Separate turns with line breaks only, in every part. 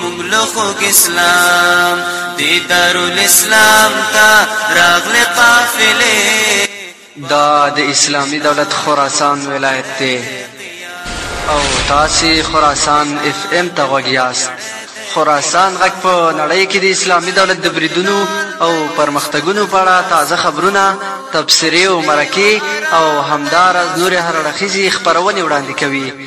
مونږ له خوږ اسلام د دارالاسلام ته راغلې قافلې
دا د اسلامي دولت خراسان ولایت دی او تاسې خراسان اف ام ته غوږ یاست خراسان غږ په نړۍ کې د اسلامي دولت د بریدونو او پرمختګونو په اړه تازه خبرونه تبصرې او مرکې او همداراز نورې هر اړخیزې خپرونې وړاندې کوي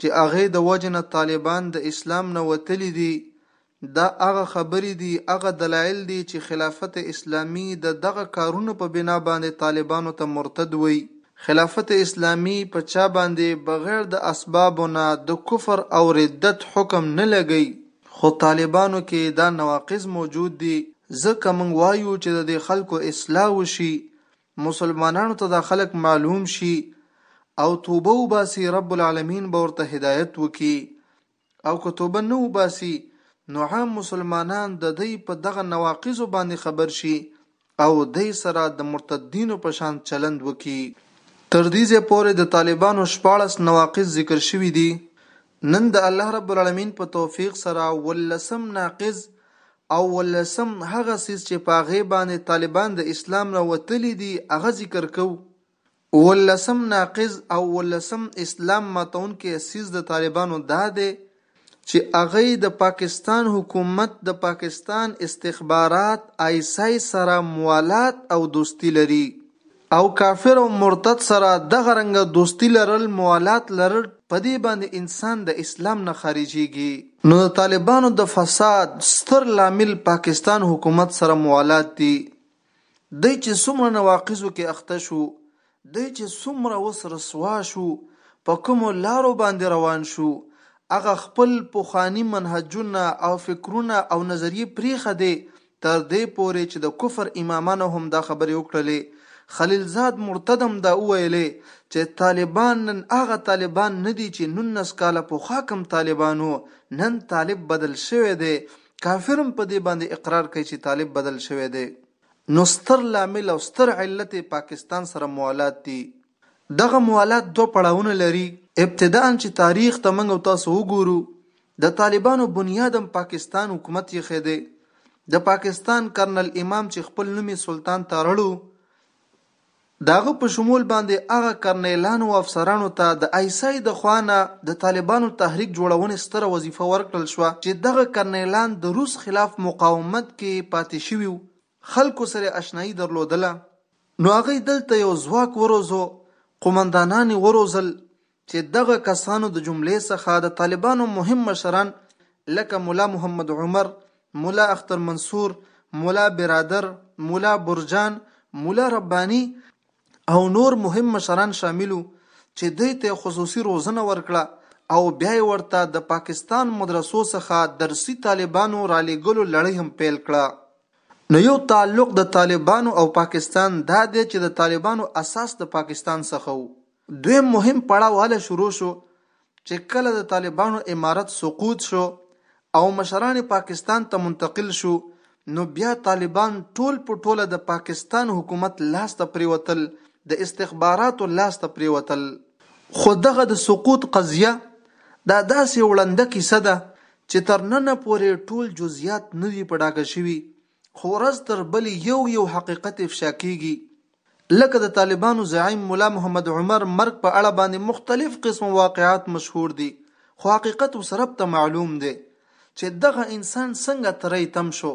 چې
هغې د
وجې نه طالبان د اسلام نه وتلي دي، دا هغه خبرې دي، هغه دلایل دي چې خلافت اسلامي د دغه کارونو په بنا باندې طالبانو ته مرتد وایي. خلافت اسلامي په چا باندې بغیر د اسبابو نه د کفر او ردت حکم نه لګوي، خو طالبانو کې دا نواقض موجود دي، ځکه موږ وایو چې د دې خلکو اصلاح وشي، مسلمانانو ته دا خلک معلوم شي او توبه وباسي رب العالمین به ورته هدایت وکي او که توبه نه وباسي نو عام مسلمانان د دی په دغه نواقضو باندې خبر شي او دی سره د مرتدینو په شان چلند وکي. تر دې ځای پورې د طالبانو شپاړس نواقض ذکر شوي دي نن د الله رب العالمين په توفيق سره اوولسم ناقض او اوولسم هغه څيز چې په هغې باندې طالبان د اسلام نه وتلي دي هغه ذکر کوو. اوولسم ناقض او اوولسم اسلام ماتونکی څيز د طالبانو دا دی چې هغه د پاکستان حکومت د پاکستان استخبارات آی اس آی سره موالات او دوستي لري. او کافر او مرتد سره دغه رنګه دوستي لرل موالات لرل په دې باندې انسان د اسلام نه خارجیږي. نو د طالبانو د فساد ستر لامل پاکستان حکومت سره موالات دي دی چې څومره نواقضو کې اخته شو دی چې څومره اوس رسوا شو په کومو لارو باندې روان شو هغه خپل پخواني منهجونه او فکرونه او نظریې پریښدې تر دې پورې چې د کفر امامانو هم دا خبرې وکړلې، خلیلزاد مرتد هم دا وویلې چې طالبان نن هغه طالبان نه دي چې نولس کاله پخوا کوم طالبان وو، نن طالب بدل شوی دی، کافر هم په دې باندې اقرار کوي چې طالب بدل شوی دی. نو ستر لامل او ستر علت یې پاکستان سره موالات دي. دغه موالات دوه پړاوونه لري، ابتداء چې تاریخ ته موږ او تاسو وګورو، د طالبانو بنیادم پاکستان حکومت ایښی دی. د پاکستان کرنل امام چې خپل نوم یې سلطان تارړو د هغه په شمول باندې هغه کرنیلانو او افسرانو ته د آیسای د خوا نه د طالبانو تحریک جوړونې ستره وظیفه ورکړل شوه چې دغه کرنیلان د روس خلاف مقاومت کې پاتې شویو خلکو سره اشنایي درلودله نو هغوی دلته یو ځواک وروزو قومندانان یې وروزل چې دغه کسانو د جملې څخه د طالبانو مهم مشران لکه ملا محمد عمر، ملا اختر منصور، ملا برادر، ملا برجان، ملا رباني او نور مهم مشران شامل وو چې دوی ته خصوصي روزنه ورکړه او بیا یې ورته د پاکستان مدرسو څخه درسي طالبانو رالېږلو لړۍ هم پیل کړه. نو یو تعلق د طالبانو او پاکستان دا دی چې د طالبانو اساس د پاکستان څخه وو دویم مهم پړاو هله شروع شو چې کله د طالبانو امارت سقوط شو او مشران پاکستان ته منتقل شو نو بیا طالبان ټول په ټوله د پاکستان حکومت لاس ته پریوتل د استخباراتو لاس ته پریوتل خو دغه د سقوط قضیه دا داسې وړنده کیسه ده چې تر ننه پورې ټول جزیات نه دي په ډاګه شوي خو ورځ تر بلې یو یو حقیقت افشا کیږي لکه د طالبانو زعیم ملا محمد عمر مرګ په اړه باندې مختلف قسم واقعات مشهور دي خو حقیقت اوس رب ته معلوم دی چې دغه انسان څنګه تری تم شو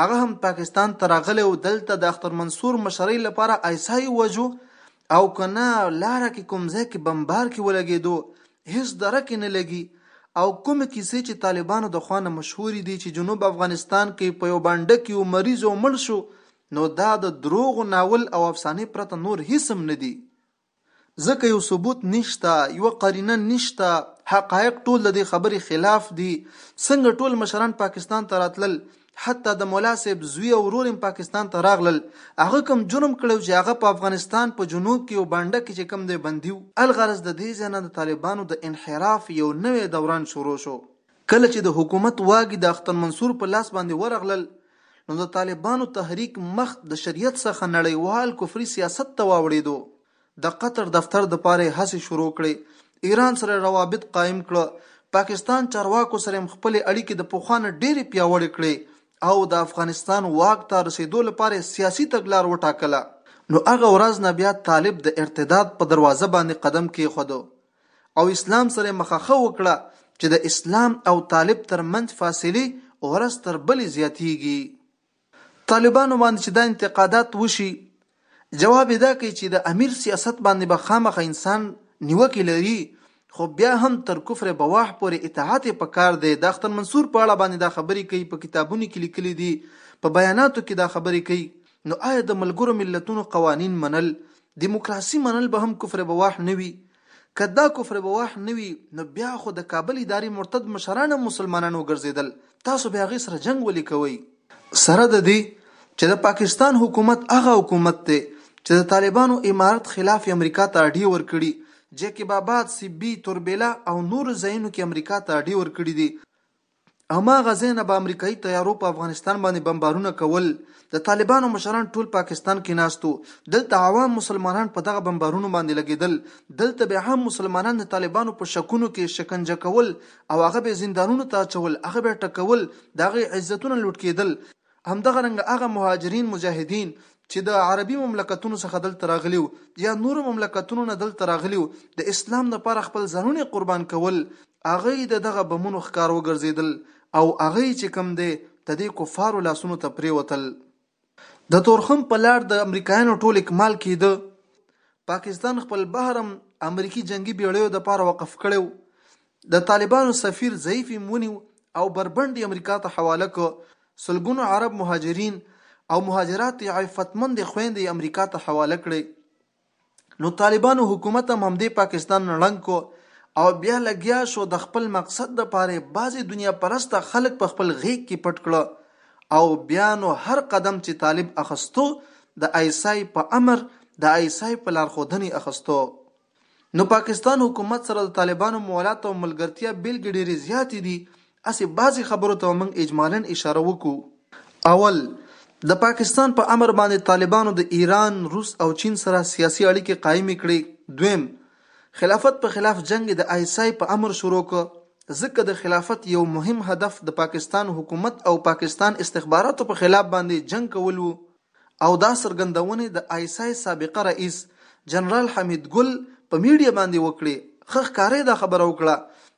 هغه هم پاکستان ته راغلی او دلته د اختر منصور مشرۍ لپاره ایسای وجو او کنه لاره کې کوم ځای کې بمبار کې ولګېدو هیڅ درکې نه لګي او کومې کیسې چې طالبانو د خوانه مشهورې دي چې جنوب افغانستان کې په یو بانډه کې یو مریض او مړ شو نو دا د دروغو ناول او افسانې پرته نور هیڅ هم نه دي. ځکه یو ثبوت نشته، یوه قرینه نشته، حقایق ټول د دې خبرې خلاف دي. څنګه ټول مشران پاکستان ته راتلل، حتی د ملا صاحب زوی او ورور هم پاکستان ته راغلل، هغه کوم جرم کړی و چې هغه په افغانستان په جنوب کې یو بانډه کې چې کوم دی بندي و. الغرض د دې ځای نه د طالبانو د انحراف یو نوی دوران شروع شو. کله چې د حکومت واګي د اختر منصور په لاس باندې ورغلل نو د طالبانو تحریک مخ د شریعت څخه نړیوال کفري سیاست ته واوړیدو د قطر دفتر د پاره هڅې شروع کړې ایران سره روابط قائم کړه پاکستان چارواکو سره هم خپلې اړیکې د پخوا نه ډېرې پیاوړې کړې او د افغانستان واک ته رسېدو لپاره سیاسي تګلار وټاکله نو هغه ورځ نه بیا طالب د ارتداد په دروازه باندې قدم کېښود او اسلام سره مخخه وکړه چې د اسلام او طالب تر منځ فاصلي ورځ تر بلې زیاتیږي طالبانو باندې چې دا انتقادات وشي جواب دا کوي چې د امیر سیاست باندې به خامخ انسان نیوکې لري خو بیا هم تر کفر بواح پورې اطاعت په کار دی د اختر منصور په اړه باندې دا خبرې کوي په کتابونو کې لیکلي دي په بیاناتو کې دا خبرې کوي نو آیا د ملګرو ملتونو قوانین منل، دیموکراسي منل به هم کفر بواح نه وي؟ که دا کفر بواح نه وي نو بیا خو د کابل ادارې مرتد مشران هم مسلمانان وګرځیدل، تاسو بیا هغې سره جنګ ولې کوئ؟ سره د دې چې د پاکستان حکومت هغه حکومت دی چې د طالبانو امارت خلاف یې امریکا ته اډې ورکړي، جیکب آباد، سبي، تربیلا او نورو ځایونو کې امریکا ته اډې ورکړي دي، هماغه ځای نه به امریکایي طیارو په افغانستان باندې بمبارونه کول د طالبانو مشران ټول پاکستان کې ناستو دلته عوام مسلمانان په دغه بمبارونو باندې لګیدل دلته به عام مسلمانان د طالبانو په شکونو کې شکنجه کول او هغه به زندانونو ته اچول هغه به ټکول د هغه عزتونه لوټ کېدل همدغه رنګه هغه مهاجرین مجاهدین چې د عربي مملکتونو څخه دلته راغلي وو یا نورو مملکتونو نه دلته راغلي وو د اسلام لپاره خپل ځانونه قربان کول هغه د دغه بمونو ښکار وګرځېدل او هغه چې کم دی د دې کفارو لاسونو ته پریوتل د تورخم په لار د امریکایانو ټول اکمال کېده پاکستان خپل بحر هم امریکي جنګي بیړیو د پاره وقف کړو د طالبانو سفیر ضعیف ېم ونیو او بربنډ ېې امریکا ته حواله کړ، سلګونو عرب مهاجرین او مهاجرات ېې عفت مندې خوېندې ېې امریکا ته حواله کړې نو طالبانو حکومت هم همدې پاکستان نه ړنګ کړ او بیا لګیا شو د خپل مقصد لپاره ېې بعضې دنیا پرسته خلک په خپل غېږ کې پټ کړل او بیا نو هر قدم چې طالب اخستو د آی اس آی په امر د آی اس آی په لارښودنې اخستو. نو پاکستان حکومت سره د طالبانو موالات او ملګرتیا بیلګې ډیرې زیاتې دي اسې بعضې خبرو ته موږ اجمالا اشاره وکړو اول د پاکستان په امر باندې طالبانو د ایران روس او چین سره سیاسي اړیکې قایمې کړې دویم خلافت په خلاف جنگ د آیسای په امر شروع کړ ځکه د خلافت یو مهم هدف د پاکستان حکومت او پاکستان استخباراتو په خلاف باندې جنگ کول وو او دا څرګندونې د آیس آیس سابقه رئیس جنرال حمید ګل په میډیا باندې وکړې، ښه ښکاره یې دا خبره وکړه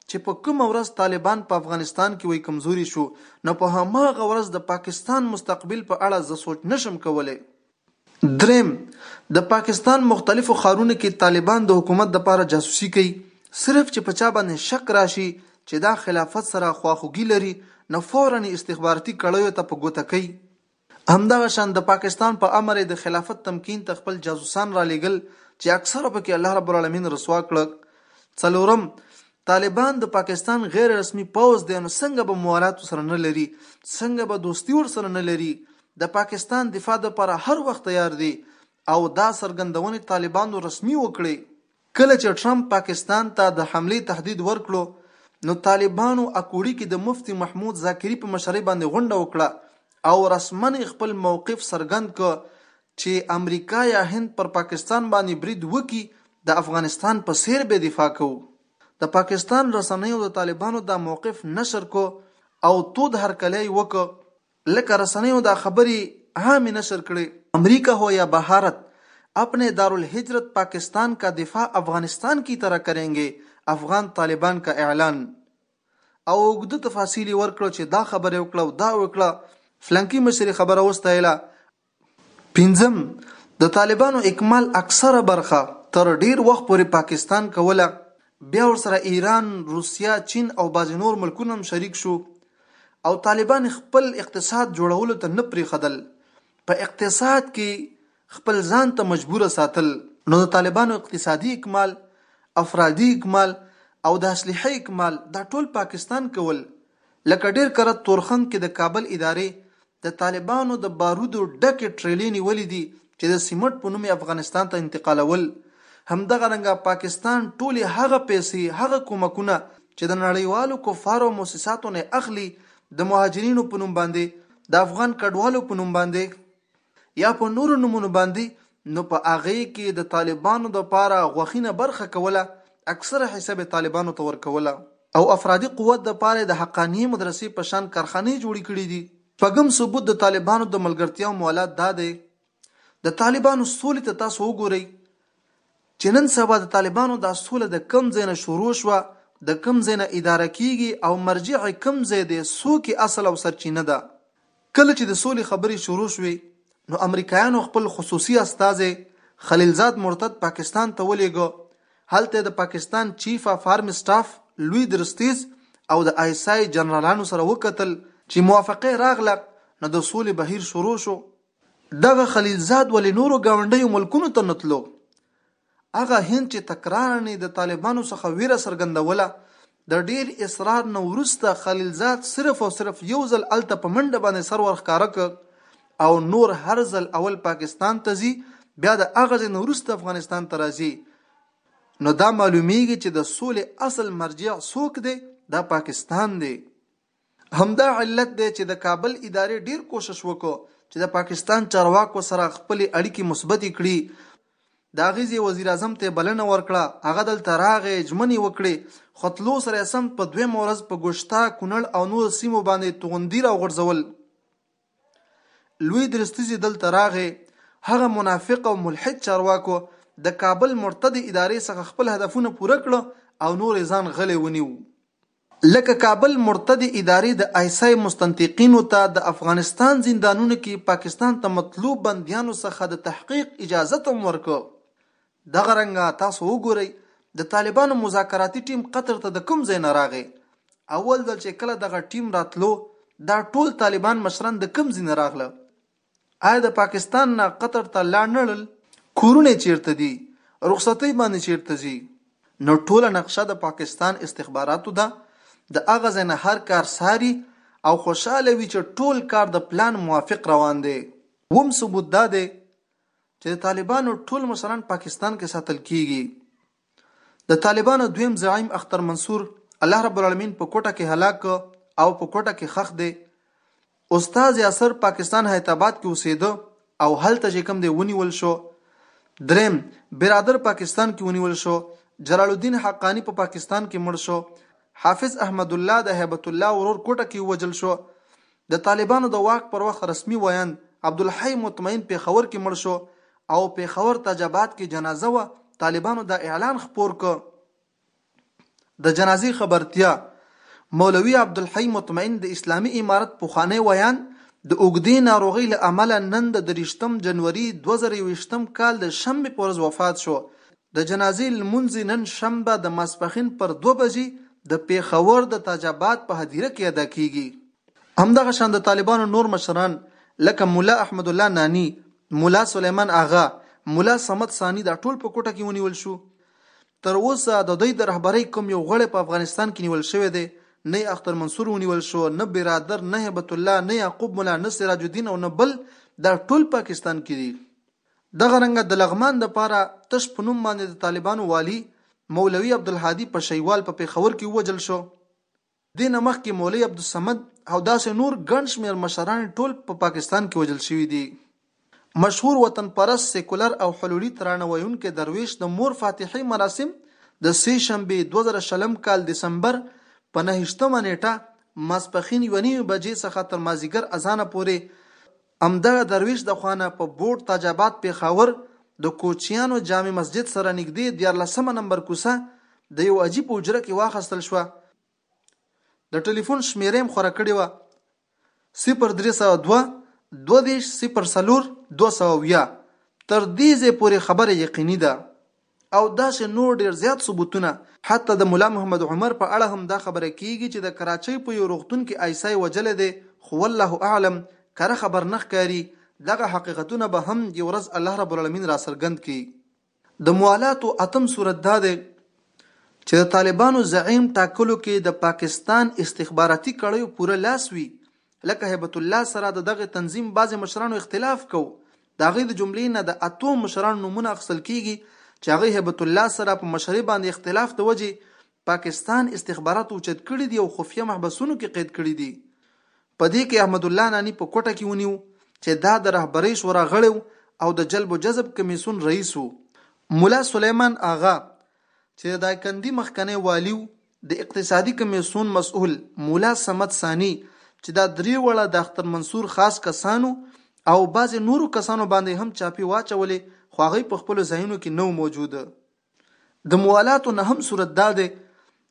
چې په کومه ورځ طالبان په افغانستان کې وای کمزوري شو نو په هماغه ورځ د پاکستان مستقبل په اړه زه سوچ نه شم کولی. دریم، د پاکستان مختلفو ښارونو کې طالبان د حکومت لپاره جاسوسي کوي، صرف چې په چا باندې شک راشي چې دا خلافت سره خواخوږي لري نو فوراً یې استخباراتي کړیو ته په ګوته کوي، همدغه شان د پاکستان په امر یې د خلافت تمکین ته خپل جاسوسان رالیږل چې اکثره پکې الله رب العالمین رسوا کړل. څلورم، طالبان د پاکستان غیر رسمي پوځ دی نو څنګه به موالات ورسره نه لري، څنګه به دوستي ورسره نه لري، د پاکستان دفاع لپاره هر وخت تیار دي او دا څرګندونې طالبانو رسمي وکړې. کله چې ټرمپ پاکستان ته د حملې تهدید ورکړو نو طالبانو اکوړي کې د مفتي محمود ذاکري په مشرۍ باندې غونډه وکړه او رسماً یې خپل موقف څرګند کړ چې امریکا یا هند پر پاکستان باندې برید وکړي د افغانستان په څېر به دفاع کوو. د پاکستان رسنیو د طالبانو دا موقف نشر کړ او تود هرکلی یې وکړ. لکه رسنیو دا خبرې عامې نشر کړې. امریکا هو یا بهارت اپنې دارالهجرت پاکستان کا دفاع افغانستان کی طرح کرېنګې افغان طالبان کا اعلان او اوږده تفاصیل یې ورکړل چې دا خبره وکړه او دا وکړه فلانکي مشرې خبره وستایله پنځم، د طالبانو اکمل اکثره برخه تر ډېر وخت پورې پاکستان کوله، بیا ورسره ایران، روسیه، چین او بعضې نور ملکونه هم شریک شو او طالبان یې خپل اقتصاد جوړولو ته نه پرېښدل، په اقتصاد کې خپل ځان ته مجبور ساتل. نو د طالبانو اقتصادي اکمال، افرادي اکمال او د اسلحې اکمال دا ټول پاکستان کول، لکه ډېر کره تورخم کې د کابل ادارې د طالبانو د بارودو ډکې ټرېلې نیولې دي چې د سیمټ په نوم یې افغانستان ته انتقالول. همدغه رنګه پاکستان ټولې هغه پیسې، هغه کومکونه چې د نړیوالو کفارو او موسساتو نه یې اخلي، د مهاجرینو په نوم باندې، د افغان کډوالو په نوم باندې یا په نورو نومونو باندې نو په هغې کې د طالبانو لپاره غوښینه برخه کوله، اکثره حصه به یې طالبانو ته ورکوله او افرادي قوت لپاره یې د حقانیې مدرسې په شان کارخانې جوړې کړې دي. شپږم ثبوت د طالبانو د ملګرتیا او موالات دا دی، د طالبانو سولې ته تاسو وګورئ چې نن سبا د طالبانو دا سوله د کوم ځای نه شروع شوه، د کوم ځای نه اداره کېږي او مرجع یې کوم ځای دی، څوک یې اصل او سرچینه ده. کله چې د سولې خبرې شروع شوې، نو امریکایانو خپل خصوصي استازی خلیلزاد مرتد پاکستان ته ولېږه، هلته یې د پاکستان چیف اف آرمي سټاف لوی درستیز او د آی اس آی جنرالانو سره وکتل، چې موافقه راغله، نو د سولې بهیر شروع شو. دغه خلیلزاد ولې نورو ګاونډیو ملکونو ته نه تلو، هغه هند چې تکراراً یې د طالبانو څخه ویره څرګندوله، د ډېر اصرار نه وروسته خلیلزاد صرف او صرف یو ځل هلته په منډه باندې سر ور ښکاره کړ او نور هر ځل اول پاکستان ته ځي بیا د هغه ځای نه وروسته افغانستان ته راځي نو دا معلومیږي چې د سولې اصل مرجع څوک دی دا پاکستان دی همدا علت دی چې د کابل ادارې ډېر کوشش وکړ چې د پاکستان چارواکو سره خپلې اړیکې مثبتې کړي، د هغې ځای وزیراعظم ته یې بلنه ورکړه، هغه دلته راغی، ژمنې یې وکړې، خو تلو سره یې سمت په دویمه ورځ په ګوشته، کونړ او نورو سیمو باندې توغندي راوغورځول. لوی درستیز یې دلته راغی، هغه منافق او ملحد چارواکو د کابل مرتدې ادارې څخه خپل هدفونه پوره کړل او نور یې ځان غلی ونیو. لکه کابل مرتدې ادارې د آیس آی مستنطیقینو ته د افغانستان زندانونو کې پاکستان ته مطلوب بندیانو څخه د تحقیق اجازت هم ورکړ. دغه رنګه تاسو وګورئ د طالبانو مذاکراتي ټیم قطر ته د کوم ځای نه راغی؟ اول ځل چې کله دغه ټیم راتلو دا ټول طالبان مشران د کوم ځینه راغله؟ آیا د پاکستان نه قطر ته لاړ نړل؟ کورونه یې چیرته دي؟ رخصتۍ باندې چیرته ځي؟ نو ټوله نقشه د پاکستان استخباراتو ده، د هغه ځای نه هر کار څاري او خوشحاله وي چې ټول کار د پلان موافق روان دی. اووم ثبوت دا دی چې د طالبانو ټول مشران پاکستان کې ساتل کیږي. د طالبانو دویم زعیم اختر منصور الله رب العالمین په کوټه کې هلاک کړ او په کوټه کې خښ دی. استاد یاسر پاکستان حیات آباد کې اوسېده او هلته چې کوم دی ونیول شو. دریم برادر پاکستان کې ونیول شو. جلال الدین حقانی په پاکستان کې مړ شو. حافظ احمد الله د هیبت الله ورور کوټه کې ووژل شو. د طالبانو د واک پر وخت رسمي ویاند عبدالحی مطمئن پېښور کې مړ شو او پېښور تاج اباد کې جنازه وه، طالبانو دا اعلان خپور کړ. د جنازې خبرتیا مولوي عبدالحی مطمئن د اسلامي امارت پخوانی ویاند د اوږدې ناروغۍ له امله نن د درویشتم جنوري دوه زره یوویشتم کال د شنبې په ورځ وفات شو. د جنازې لمونځ یې نن شنبه د ماسپښین پر دوه بجې د پېښور د تاج اباد په هدیره کې ادا کېږي. همدغه شان د طالبانو نور مشران لکه ملا احمدالله ناني، ملا سلیمان اغا، ملا صمد ثاني دا ټول په کوټه کې ونیول شو. تر اوسه د دوی د رهبرۍ کوم یو غړی په افغانستان کې نیول شوی دی، نه یې اختر منصور ونیول شو، نه برادر، نه هیبت الله، نه یعقوب ملا، نه سراج الدین او نه بل، دا ټول پاکستان کې دي. دغه رنګه د لغمان لپاره تش په نوم باندې د طالبانو والي مولوي عبدالهادي پشهیوال په پېښور کې ووژل شو. دې نه مخکې مولوي عبدالصمد او داسې نور ګڼ شمېر مشران ټول په پاکستان کې وژل شوي دي. مشهور وطن پرست سیکولر او حلولي ترانه ویونکی دروېش د مور فاتحې مراسم د سې شنبې دوه زره شلم کال دسمبر په نهشتمه نېټه ماسپښین یونیمې بجې څخه تر مازیګر اذانه پورې همدغه درویش د خوا نه په بورډ تاج اباد پېښور د کوچیانو جامع مسجد سره نږدې دیارلسمه نمبر کوڅه د یو حاجي په حجره کې واخستل شوه د ټلیفون شمیره هم خوره کړې وه صفر درې سوه دوه دوه دېرش صفر څلور دوه سوه اویا تر دې ځای پورې خبره یقیني ده او داسې نور ډېر زیات ثبوتونه، حتی د ملا محمد عمر په اړه هم دا خبره کېږي چې د کراچۍ په یو روغتون کې آی سای وژلی دی، خو والله اعلم، کره خبر نه ښکاري، دغه حقیقتونه به هم یو ورځ الله رب العلمین راڅرګند کړي. د موالاتو اتم صورت دا دی چې د طالبانو زعیم ټاکلو کې د پاکستان استخباراتي کړیو پوره لاس وي، لکه هیبت الله سره د دغه تنظیم بعضې مشرانو اختلاف کاوه، د هغوی د جملې نه د اتو مشرانو نومونه اخیستل کېږي چې هغوی هیبت الله سره په مشرۍ باندې اختلاف د وجې پاکستان استخباراتو اوچت کړي دي او خفیه محبسونو کې قید کړي دي. په دې کې احمد الله ناني په کوټه کې ونیو چې دا د رهبرۍ شورا غړی و او د جلب و جذب کمېسیون رئیس و. ملا سلیمان آغا چې د دایکندي مخکنی والي و، د اقتصادي کمېسیون مسؤل مولا صمد ثاني چې دا درې واړه د اختر منصور خاص کسانو او بعضې نورو کسانو باندې هم چاپې واچولې خو هغوی په خپلو ځایونو کې نه موجود. د موالاتو نهم صورت دا دی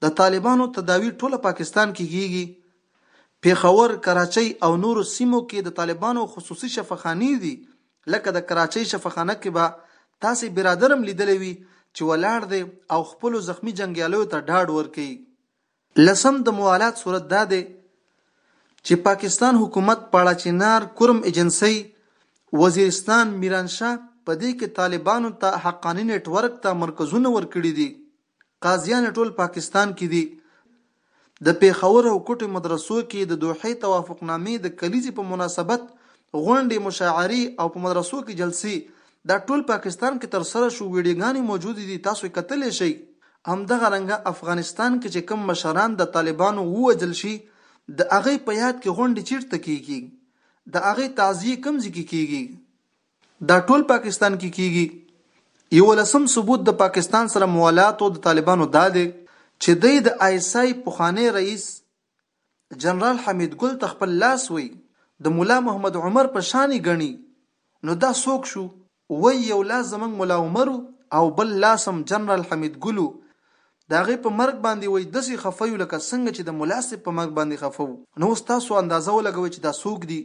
د طالبانو تداوي ټوله پاکستان کې کېږي، پېښور، کراچۍ او نورو سیمو کې د طالبانو خصوصي شفاخانې دي لکه د کراچۍ شفاخانه کې به تاسې برادر هم لیدلی وي چې ولاړ دی او خپلو زخمي جنګیالیو ته ډاډ ورکوي. لسم د موالات صورت دا دی چې پاکستان حکومت، پاړاچینار، کورم ایجنسۍ، وزیرستان، میرانشاه په دې کې طالبانو ته، حقاني نیټ ورک ته مرکزونه ورکړي دي. قاضیان ټول پاکستان کې دي. د پېښور او کوټې مدرسو کې د دوحې توافقنامې د کلیزې په مناسبت غونډې، مشاعرې او په مدرسو کې جلسې دا ټول پاکستان کې ترسره شو، ویډیوګانې موجودې دي تاسو یې کتلی شئ. همدغه رنګه افغانستان کې چې کوم مشران د طالبانو ووژل شي د هغوی په یاد کې غونډې چیرته کیږي؟ د هغوی تعزیې کوم ځای کې کیږي؟ دا ټول پاکستان کې کیږي یولسم ثبوت د پاکستان سره موالاتو د طالبانو دا دی چې دی د آیس آی پخوانی رئیس جنرال حمید ګل ته خپل لاس وی د ملا محمد عمر په شانی ګڼي نو دا څوک شو وی یو لاس زمونږ ملا عمر او بل لاس هم جنرال حمید ګل و د هغه په مرګ باندې وی دسی خفه یو لکه څنګه چې د ملا صیب په مرګ باندې خفه وو نو اوس تاسو اندازه ولګوی چې دا څوک دي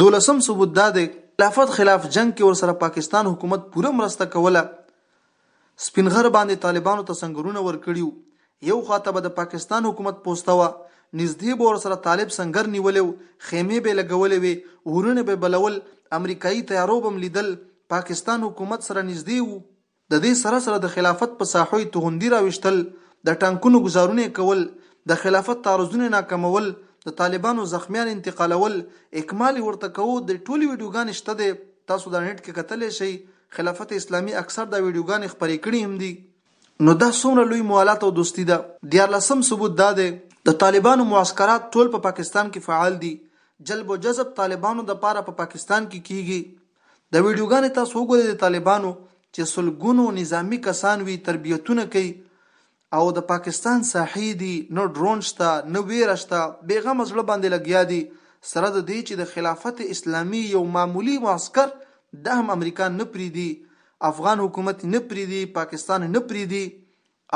دولسم ثبوت دا دی خلافت خلاف جنګ کې ورسره پاکستان حکومت پوره مرسته کوله سپین غر باندې طالبانو ته سنګرونه ورکړي وو یو خوا ته به د پاکستان حکومت پوسته وه نږدې به ورسره طالب سنګر نیولی و خیمې به یې لګولې وې ورونه به یې بلول امریکایي طیارو به هم لیدل پاکستان حکومت سره نږدې وو د دې سره سره د خلافت په ساحو یې توغندي راویشتل، د ټانکونو ګوزارونه یې کول، د خلافت تعرضونه یې ناکامول، د طالبانو زخمیان یې انتقالول، اکمال یې ورته کوو، د ټولې ویډیوګانې شته دی، تاسو دا نیټ کې کتلی شئ، خلافت اسلامي اکثر دا ویډیوګانې خپرې کړي هم دي. نو دا څومره لوی موالات او دوستي ده؟ دیارلسم ثبوت دا دی، د طالبانو معسکرات ټول په پاکستان کې فعال دي، جلب و جذب طالبانو دپاره په پاکستان کې کیږي، دا ویډیوګانې تاسو وګورئ د طالبانو چې سلګونو نظامي کسان وي تربیتونه کوي او د پاکستان ساحې دي نه ډرون شته نه ویره شته بیغمه زړه باندې لګیا دي سره د دې چې د خلافت اسلامي یو معمولي معسکر دا هم امریکا نه پریدي افغان حکومت نه پریدي پاکستان نه پریدي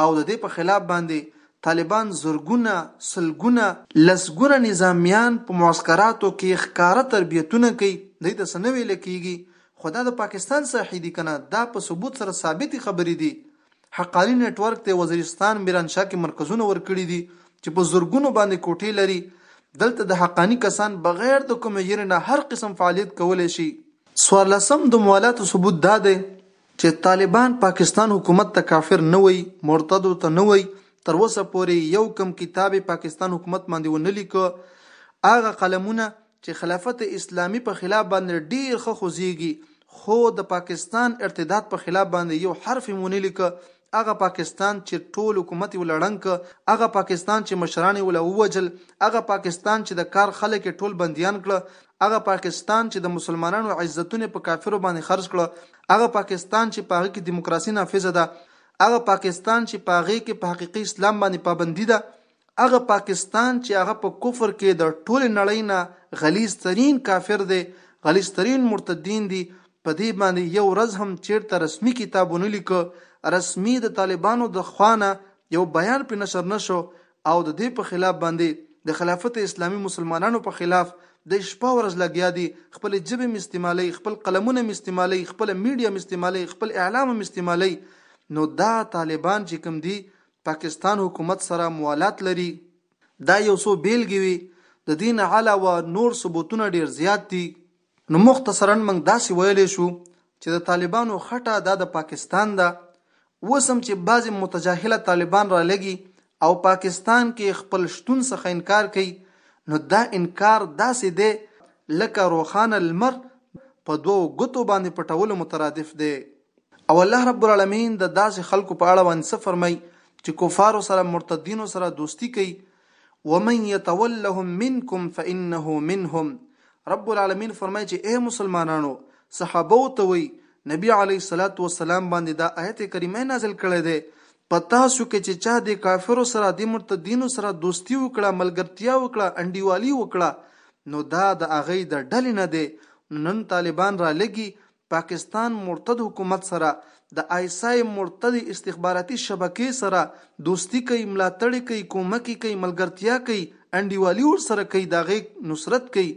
او د دې په خلاف باندې طالبان زرګونه، سلګونه، لسګونه نظامیان په معسکراتو کې ښکاره تربیتونه کوي دوی ته څه نه ویل کیږي خو دا د پاکستان ساحې دي کنه دا په ثبوت سره ثابتې خبرې دي حقاني نیټ ورک ته وزیرستان میرانشاه کې مرکزونه ورکړي دي چې په زرګونو باندې کوټې لري دلته د حقاني کسان بغیر د کومې ږیرې نه هر قسم فعالیت کولی شي څوارلسم د موالاتو ثبوت دا دی چې طالبان پاکستان حکومت ته کافر نه وایي، مرتدو ته نه وایي، تر اوسه پورې یو کوم کتاب یې پاکستان حکومت باندې ونه لیکه، هغه قلمونه چې خلافت اسلامي په خلاف باندې ډېر ښه خوځېږي، خو د پاکستان ارتداد په خلاف باندې یو حرف یې ونه لیکه، هغه پاکستان چې ټول حکومت یې ولا ړنګ کړ، هغه پاکستان چې مشران یې ولا ووژل، هغه پاکستان چې د کار خلک یې ټول بندیان کړل، هغه پاکستان چې د مسلمانانو عزتونه په کافرو باندې خرج کړه هغه پاکستان چې په هغه کې دیموکراسي نافذه ده هغه پاکستان چې په هغه کې په حقيقي اسلام باندې پابندي ده هغه پاکستان چې هغه په کفر کې د ټول نړۍ نه غلیظ ترين کافر دی غلیظ ترين مرتدین دي په دې باندې یو ورځ هم چیرته رسمي کتابونه لیکه رسمي د طالبانو د خوانه یو بیان په نشر نشو او د دې په خلاف باندې د خلافت اسلامي مسلمانانو په خلاف دی شپه ورځ لګیا دي خپل جبې مې استعمالي خپل قلمونه مې استعمالي خپل میډیا مې استعمالي خپل اعلام مې استعمالي نو دا طالبان چې کوم دي پاکستان حکومت سره موالات لري دا یو څو بیلګې وي د دین علاوه نور ثبوتونه ډیر زیات دي نو مختصراً موږ داسې ویلی شو چې د طالبانو خټه دا د پاکستان ده، اوس هم چې بعضې متجاهله طالبان رالږي او پاکستان کې خپل شتون څخه انکار کوي، نو دا انکار داسې دی لکه روښانه لمر په دوو ګوتو باندې پټولو مترادف دی. او الله رب العالمین د داسې خلکو په اړه باندې څه فرمایي چې کفارو سره، مرتدینو سره دوستي کوي ومن یتولهم منکم فانه منهم رب العالمین فرمایي چې اے مسلمانانو صحابه ته وي نبی علی صلوات و سلام باندې دا آیت کریمه نازل کړی دی په تاسو کې چې چا د کافرو سره د مرتدینو سره دوستی وکړه ملګرتیا وکړه انډیوالي وکړه نو دا د هغه د ډلې نه دی نن طالبان را لګي پاکستان مرتد حکومت سره د آیس آی مرتدی استخباراتی شبکه سره دوستی کوي ملاتړ یې کوي کومک یې کوي ملګرتیا کوي انډیوالی ورسره کوي دهغې نصرت کوي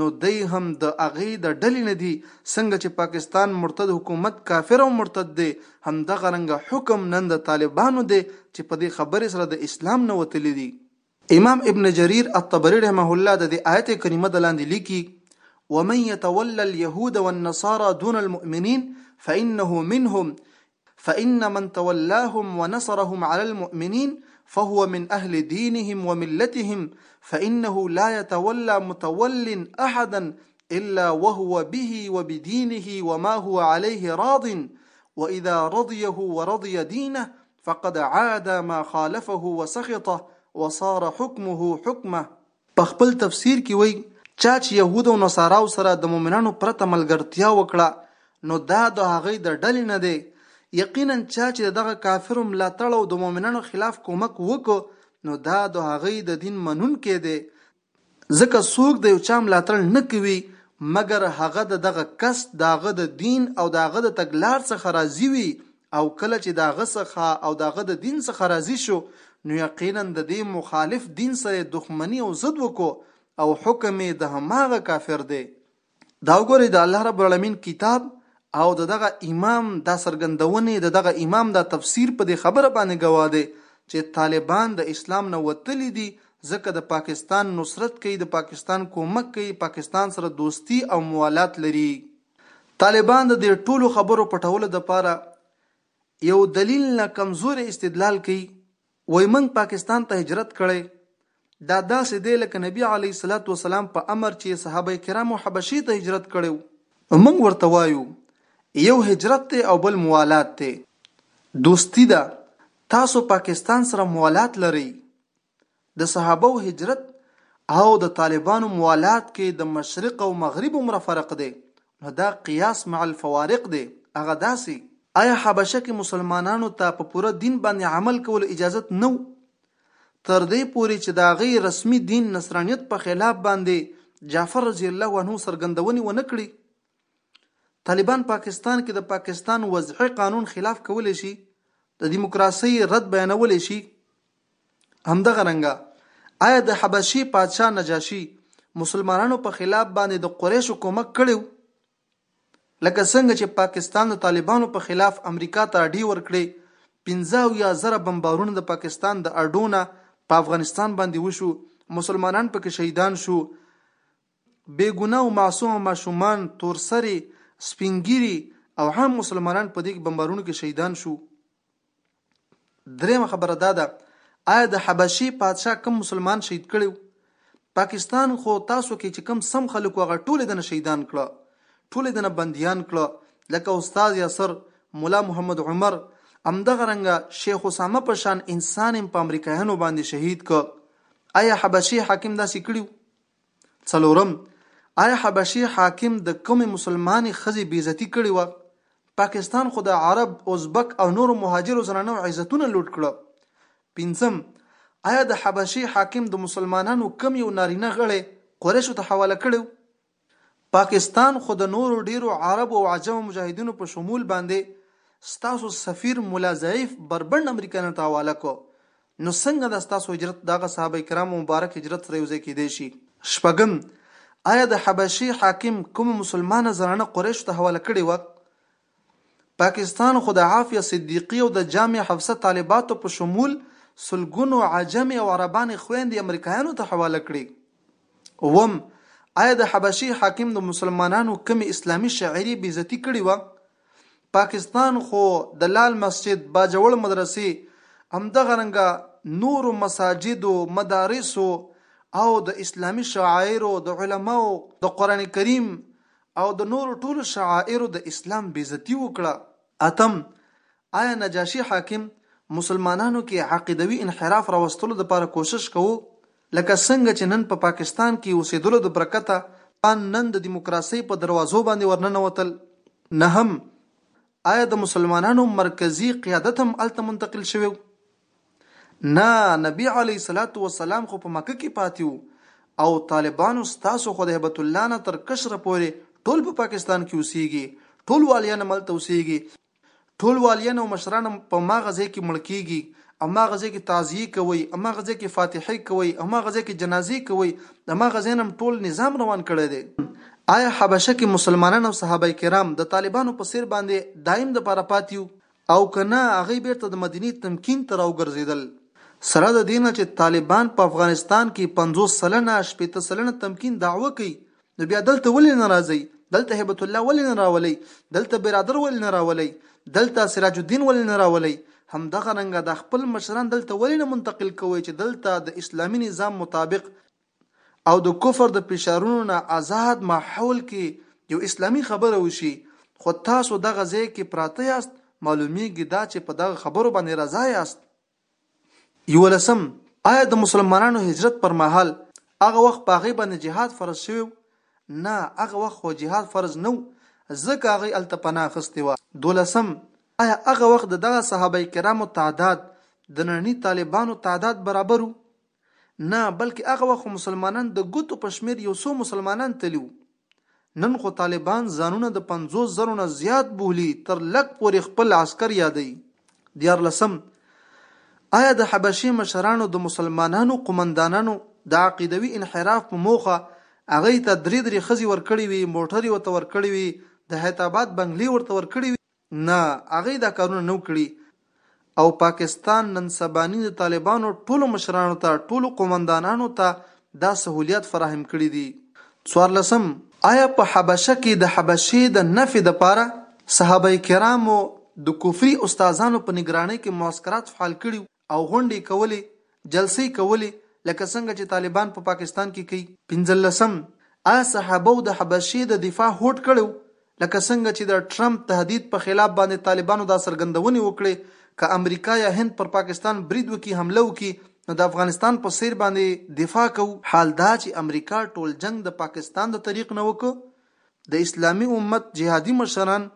نو دی هم د هغې د ډلې نه دي څنګه چې پاکستان مرتد حکومت کافر او مرتد دی همدغه رنګه حکم نن د طالبانو دی چې په دې خبرې سره د اسلام نه وتلي دي. امام ابن جرير الطبري رحمه الله د دې آیت کریمه د لاندې لیکي ومن يتولى اليهود والنصارى دون المؤمنين فانه منهم فان من تولاهم ونصرهم على المؤمنين فهو من أهل دينهم وملتهم فإنه لا يتولى متول أحدا إلا وهو به وبدينه وما هو عليه راض وإذا رضيه ورضي دينه فقد عاد ما خالفه وسخطه وصار حکمه حکمه. په خپل تفسیر کې وایي، چا چې یهود او نصاراو سره د مؤمنانو پرته ملګرتیا وکړه، نو دا د هغوی د ډلې نه دی، یقینا چا چې د دغه کافرو ملاتړ او د مؤمنانو خلاف کومک وکړ، نو دا د هغوی د دین منونکی دی، ځکه څوک د یو چا ملاتړ نه کوي مګر هغه د دغه کس، د هغه د دین او د هغه د تګلار څخه راضي وي او کله چې د هغه څخه او د هغه د دین څخه راضي شو نو یقینا د دې مخالف دین سره یې دښمني او ضد وکړو او حکم یې د هماغه کافر دی. دا وګورئ د الله رب العالمین کتاب او د دغه امام دا څرګندونې د دغه امام دا تفسیر په دې خبره باندې ګواه دی چې طالبان د اسلام نه وتلي دي ځکه د پاکستان نصرت کوي د پاکستان کومک کوي پاکستان سره دوستي او موالات لري طالبان د دې ټولو خبرو پټولو لپاره یو دلیل نه کمزوري استدلال کوي وایي موږ پاکستان ته هجرت کړی، دا داسې دی لکه نبي علیه الصلوة والسلام په امر چې صحابه کرامو حبشې ته هجرت کړی و. نو موږ ورته وایو، یو هجرت دی او بل موالات دی، دوستي ده، تاسو پاکستان سره موالات لرئ، د صحابوو هجرت او د طالبانو موالات کې د مشرق او مغرب عمره فرق دی، نو دا قیاس مع الفوارق دی هغه داسی. ایا حبشه کې مسلمانانو ته په پوره دین باندې عمل کولو اجازت نه وو تر دې پورې چې د هغوی رسمي دین نصرانیت په خلاف باندې جعفر رضی الله عنه څرګندونې ونه کړي؟ طالبان پاکستان کې د پاکستان وضعي قانون خلاف کولی شي د دیموکراسۍ رد بیانولی شي؟ همدغه رنګه آیا د حبشي پادشاه نجاشي مسلمانانو په خلاف باندې د قریشو کومک کړی و لکه څنګه چې پاکستان د طالبانو په خلاف امریکا ته اډې ورکړې پنځه او یا زره بمبارونه د پاکستان د اډونه په افغانستان باندې وشو مسلمانان پکې شهیدان شو بیګونه او معصوم ماشومان تورسری سپینګیری او هم مسلمانان په دې بمبارونو کې شهیدان شو درېمه خبره دا ده آیا د حبشې پادشاه کوم مسلمان شهید کړی و؟ پاکستان خو تاسو کې چې کوم سم خلک و هغه ټول یې دنه شهیدان کړه، ټول یې دنه بندیان کړه لکه استاد یاسر، ملا محمد عمر، همدغه رنګه شیخ اسامه په شان انسان یې په امریکایانو باندې شهید کړ، آیا حبشې حاکم داسې کړي و؟ څلورم، آیا حبشي حاکم د کومې مسلمانې ښځې بې عزتي کړې وه؟ پاکستان خو د عرب، ازبک او نورو مهاجرو زنانو عزتونه لوټ کړه. پنځم، آیا د حبشي حاکم د مسلمانانو کوم یو نارینه غړی قریشو ته حواله کړی و؟ پاکستان خو د نورو ډیرو عربو او عجمو مجاهدینو په شمول باندې ستاسو سفیر ملا ضعیف بربنډ امریکایانو ته حواله کړ نو څنګه د ستاسو هجرت د هغه صحابه کرامو مبارک هجرت سره یو ځای کیدای شي؟ شپږم، ایا د حبشې حاکم کومه مسلمانه زنانه قریشو ته حواله کړې وه؟ پاکستان خو د عافیه صدیقي او د جامع حفصه طالباتو په شمول سلګونو عجمې او عربانې خویندې امریکایانو ته حواله کړې. اووم، ایا د حبشي حاکم د مسلمانانو کومې اسلامي شعیرې بې عزتي کړې وه؟ پاکستان خو د لال مسجد، باجوړ مدرسې، همدغه رنګه نورو مساجدو، مدارسو او د اسلامي شعایرو، د علماوو د قرآن کریم او د نورو ټولو شعائرو د اسلام بې عزتي وکړه. اتم، آیا نجاشي حاکم مسلمانانو کې عقیدوي انحراف راوستلو لپاره کوشش کوو؟ لکه څنګه چې نن په پاکستان کې اوسېدلو د برکته پان نن د دیموکراسۍ په دروازو باندې ورننوتل؟ نهم، آیا د مسلمانانو مرکزي قیادت هم هلته منتقل شوی؟ نه نبی علیه الصلوة والسلام خو په مکه کې پاتې وو او طالبانو ستاسو خو د هبت الله نه تر کشره پورې ټول په پاکستان کې اوسیږي ټول والیان ملته اوسیږي ټول والیان او مشران په ما غزه کې مړ کیږي او ما غزه کې تعزیه کوي او ما غزه کې فاتحه کوي او ما غزه کې جنازې کوي د ما غزه نم ټول نظام روان کړی دی آیا حبشه کې مسلمانان او صحابه کرام د طالبانو په سیر باندې دایم د پاره پاتیو او که نه هغوی بیرته د مدینې تمکین ته راوګرځیدل سره د دې نه چې طالبان په افغانستان کې پنځوس سلنه شپېته سلنه تمکین دعوه کوي نو بیا دلته ولې نه راځئ دلته هیبت الله ولې نه راولئ دلته برادر ولې نه راولئ دلته سراج الدین ولې نه راولئ همدغه رنګه دا خپل مشران دلته ولې نه منتقل کوئ چې دلته د اسلامي نظام مطابق او د کفر د فشارونو نه ازاد ماحول کې یو اسلامي خبره وشي خو تاسو دغه ځای کې پراته یاست معلومیږي دا چې په دغه خبرو باندې رضا یاست. یولسم، آیا د مسلمانانو هجرت پر مهال هغه وخت په هغوی باندې جهاد فرض شوی و؟ نه، هغه وخت خو جهاد فرض نه و ځکه هغوی هلته پناه اخیستې وه. دولسم، آیا هغه وخت د دغه صحابه کرامو تعداد د ننني طالبانو تعداد برابر و؟ نه بلکې هغه وخت خو مسلمانان د ګوتو په شمېر یو څو مسلمانان تلي وو. نن خو طالبان ځانونه د پنځوس زرو نه زیات بولي، تر لک پورې خپل عسکر یادوي. دیارلسم، ایا د حبشې مشرانو د مسلمانانو قومندانانو د عقیدوي انحراف په موخه هغوی ته درې درې ښځې ورکړې وې، موټرې ورته ورکړې وې، د حیات آباد بنګلې ورته ورکړې وې؟ نه هغوی دا کارونه نو کړي او پاکستان نن سباني د طالبانو ټولو مشرانو ته ټولو قومندانانو ته دا سهولیات فراهم کړي دي څوارلسم آیا په حبشه کې د حبشې د نفې دپاره صحابه کرامو د کفري استادانو په نګرانۍ کې معسکرات فعال کړي وو؟ او غونډې کولې جلسې کولې لکه څنګه چې طالبان په پاکستان کې کوي پنځلسم آیا صحابو د حبشې د دفاع هوډ کړی و لکه څنګه چې د ټرمپ تهدید په خلاف باندې طالبانو دا څرګندونې وکړې که امریکا یا هند پر پاکستان برید وکړي حمله وکړي نو د افغانستان په څیر باندې دفاع کوو حال دا چې امریکا ټول جنګ د پاکستان د طریق نه وکړ د اسلامي امت جهادي مشران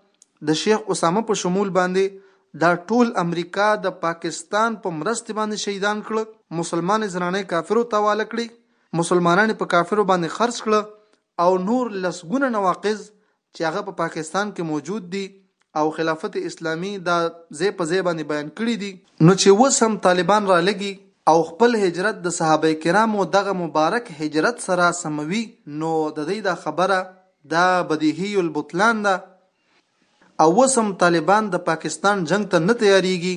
د شیخ اسامه په شمول باندې دا ټول امریکا د پاکستان په مرستې باندې شهیدان کړ مسلمان زنانه کافرو تواله کړي مسلمانان په کافرو باندې خرڅ کړ او نور لسګونه نواقض چې هغه په پاکستان کې موجود دي او خلافت اسلامي دا ځای په ځای باندې بیان کړي دي. نو چې اوس هم طالبان رالږي او خپل هجرت د صحابه کرامو دغه مبارک هجرت سره سموي نو د دوی دا خبره دا بدیهي البطلان ده او اوس هم طالبان د پاکستان جنګ ته نه تیاریږي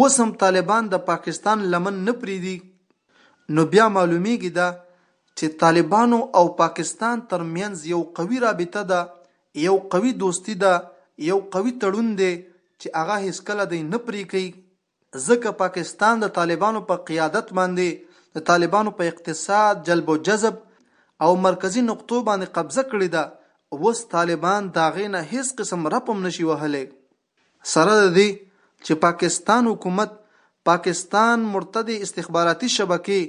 اوس هم طالبان د پاکستان لمن نه پریږدي نو بیا معلومیږي دا چې طالبانو او پاکستان ترمنځ یو قوي رابطه ده یو قوي دوستي ده، یو قوي تړون دی چې هغه هیڅکله دی نه پرې کوي، ځکه پاکستان د طالبانو په قیادت باندې، د طالبانو په اقتصاد، جلب او جذب او مرکزي نقطو باندې قبضه کړې ده، اوس طالبان د هغې نه هیڅ قسم رپ هم نشي وهلی. سره د دې چې پاکستان حکومت پاکستان مرتدې استخباراتي شبکې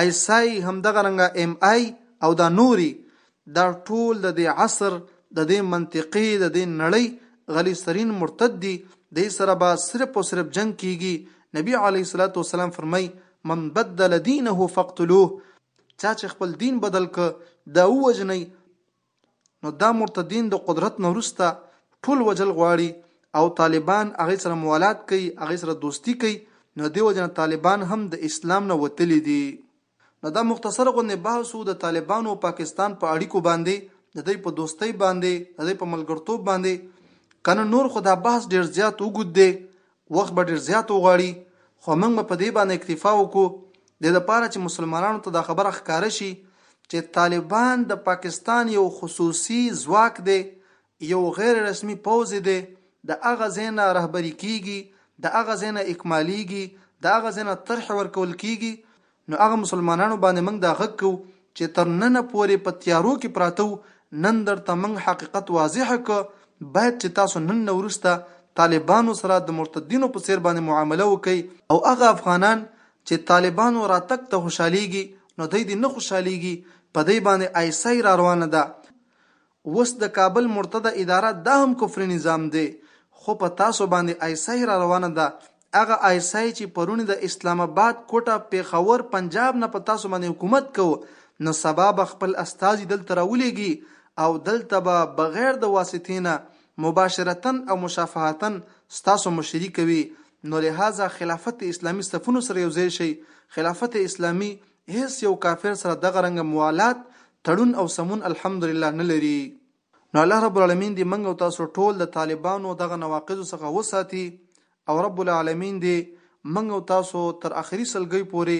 آیس آی همدغه رنګه ایم آی او دا نورې دا ټول د دې عصر د دې منطقې د دې نړۍ غلیظ ترین مرتد دي دې سره به صرف او صرف جنګ کیږي نبی علیه الصلوة والسلام فرمای من بدل دینه فقتلوه چا چې خپل دین بدل ک دا ووجنئ نو دا مرتدين د قدرت نه وروسته ټول وجل غواړي او طالبان هغه سره موالات کوي هغه سره دوستي کوي نو دی وجنه طالبان هم د اسلام نه وتلي دي نو دا مختصر غوندې بحث وو د طالبانو او پاکستان په اړیکو باندې د دوی په دوستۍ باندې د دوی په ملګرتوب باندې کنه نور خو دا بحث ډیر زیات وګد دی وخت به ډېر زیات وغواړي، خو موږ به په دې باندې اکتفا وکړو، دې لپاره چې مسلمانانو ته دا خبره ښکاره شي چې طالبان د پاکستان یو خصوصي ځواک دی، یو غیر رسمي پوځ یې دی، د هغه ځای نه رهبري کېږي، د هغه ځای نه اکمالېږي، د هغه ځای نه طرحې ورکول کېږي، نو هغه مسلمانانو باندې مونږ دا غږ کوو چې تر ننه پورې په تیارو کې پراته وو، نن درته مونږ حقیقت واضح کړ، باید چې تاسو نن نه وروسته طالبانو سره د مرتدینو په څیر باندې معامله وکړئ، او هغه افغانان چې طالبانو راتګ ته خوشحالیږي نو دی دې نه خوشحالیږي، په دی باندې آی ایس آی راروانه ده، اوس د کابل مرتده اداره دا هم کفري نظام دی خو په تاسو باندې آیسای را روانه ده هغه آیسای چې پرونی د اسلام اباد کوټه پیښور پنجاب نه په تاسو باندې حکومت کوو نو سبا به خپل استازي دلته راولیږي او دلته به بغیر د واسطې نه مباشرتا او مشافهتا ستاسو مشري کوي نو لهذا خلافت اسلامي صفونو سره یو ځای شي خلافت اسلامي هیڅ یو کافر سره دغه رنګ موالات تړون او سمون الحمدلله نه لري نو الله رب العالمين دي منګ او تاسو ټول د طالبانو دغه نواقضو څخه وساتي او رب العالمين دي منګ او تاسو تر اخري سلګي پوري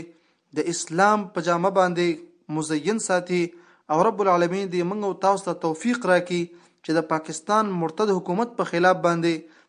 د اسلام په جامه باندې مزين ساتي او رب العالمين دي منګ او تاسو ته توفيق راکي چې د پاکستان مرتد حکومت په خلاف باندې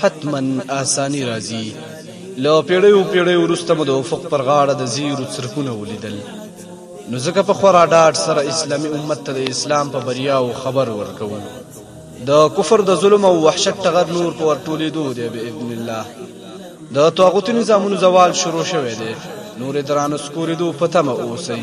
حتما آساني راځي. له پېړیو پېړیو وروسته مو د افق پر غاړه د زیرو څرکونه ولیدل، نو ځکه په خورا ډاډ سره اسلامي امت ته د اسلام په بریاوو خبر ورکوو. د کفر د ظلم او وحشت ټغر نور په ورټولېدو دی باذن الله. د طاغوتي نظامونو زوال شروع شوی دی، نور یې د رانسکورېدو په تمه اوسئ.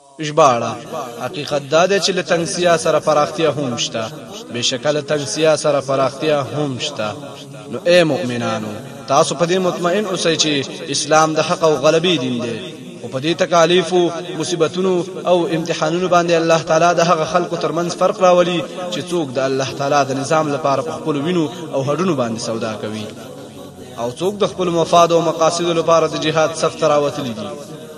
ژباړه، حقیقت دا دی چې له تنګسیا سره پراختیا هم شته، بېشکه له تنګسیا سره پراختیا هم شته، نو ای مؤمنانو! تاسو په دې مطمئن اوسئ چې اسلام د حق او غلبې دین دی، خو په دې تکالیفو، مصیبتونو او امتحانونو باندې الله تعالی د هغه خلکو تر منځ فرق راولي چې څوک د الله تعالی د نظام لپاره په خپلو وینو او هډونو باندې سودا کوي او څوک د خپلو مفادو او مقاصدو لپاره د جهاد صف ته راوتلي دي.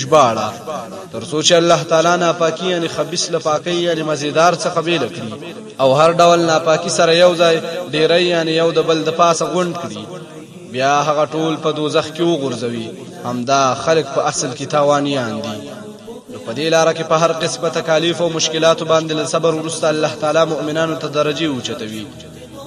ژباړه تر څو چې الله تعالی ناپاکي یعنی خبيث له پاکي یعنی مزیدار څخه بیل کړي او هر ډول ناپاکي سره یو ځای ډیری یعنی یو د بل د پاسه غونډ کړي بیا هغه ټول په دوزخ کې وغورځوي همدا خلک په اصل کې تاوانیان دي نو په دې لار کې په هر قسمه تکالیف او مشکلات باندې صبر ورسته الله تعالی مؤمنانو ته درجه اوچتوي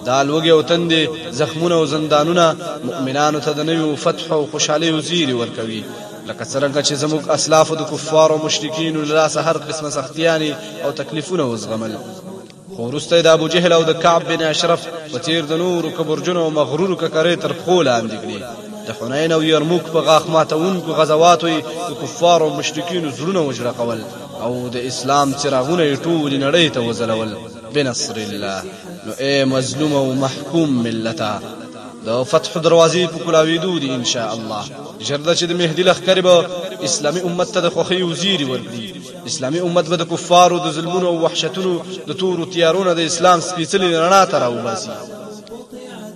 دا لوګي او تندې زخمونه او زندانونه مؤمنانو ته د نویو فتح او خوشحالیو زیری ورکوي لکه څرنګه چې زموږ اسلاف د کفار او مشرکین له لاسه هر قسمه سختیانی او تکلیفونه وزغمل خو وروسته د ابو جهل او د کعب بن اشرف په تیر د نورو کبرجنو او مغرورو ککرې تر پښو لاندې کړي د حنین او یرموک په غاښ ماتونکو غزواتو یې د کفارو او مشرکینو زړونه وجړقول او د اسلام څراغونه یې ټولې نړۍ ته وځلول بنصر الله نو اے مظلوم او محکوم ملتا د فتح دروازې په کولاویدو دي ان شاء الله جرده چې د مهدی لخر به اسلامي امت ته د خوخي وزیری ورکړي اسلامي امت به د کفارو د ظلمونو او وحشتونو د تورو تیارونو د اسلام سپیڅلي رڼا ته راوباسي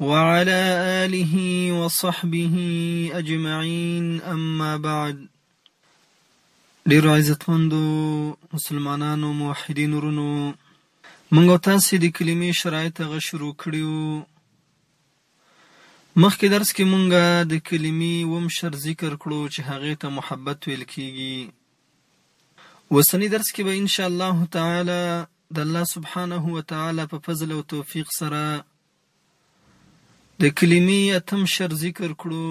وعلى آله وصحبه أجمعين أما بعد ډیرو عزتمندو مسلمانانو موحدین ورونو موږ تاسو د کلمې شرایط غ شروع کړیو مخکې درس کې مونږه د کلمې ومشر ذکر کړو چې هغه ته محبت ویل کیږي اوسني درس کې به ان شاء الله تعالی د الله سبحانه و تعالی په فضل او توفیق سره د کلمې اتم شر ذکر کړو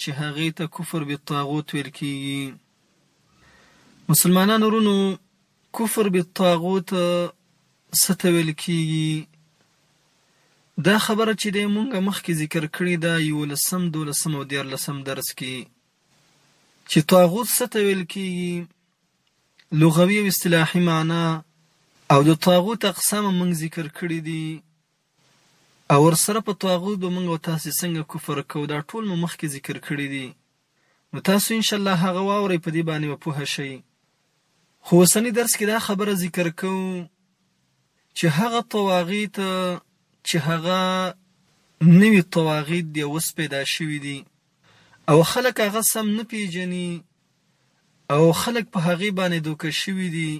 چې هغه ته کفر بالطاغوت ویل کیږي مسلمانانو ورونو کفر بالطاغوت څه ته ویل کیږي دا خبره چې دی مونږ مخکې ذکر کړې ده یولسم دولسم او دیارلسم درس کې چې طاغوت څه ته ویل کېږي، لغوي او اصطلاحي معنا او د طاغوت اقسام هم موږ ذکر کړي دي او ورسره په طاغوت به موږ او تاسې څنګه کفر کوو، دا ټول مو مخکې ذکر کړي دي، نو تاسو ان شاء الله هغه واورئ، په دې باندې به پوه شئ. خو اوسني درس کې دا خبره ذکر کوو چې هغه طواغیت چې هغه نوي طواغیت دي او اوس پیدا شوي دي، او خلک هغه سم نه پېژني او خلک په هغې باندې دوکه شوي دي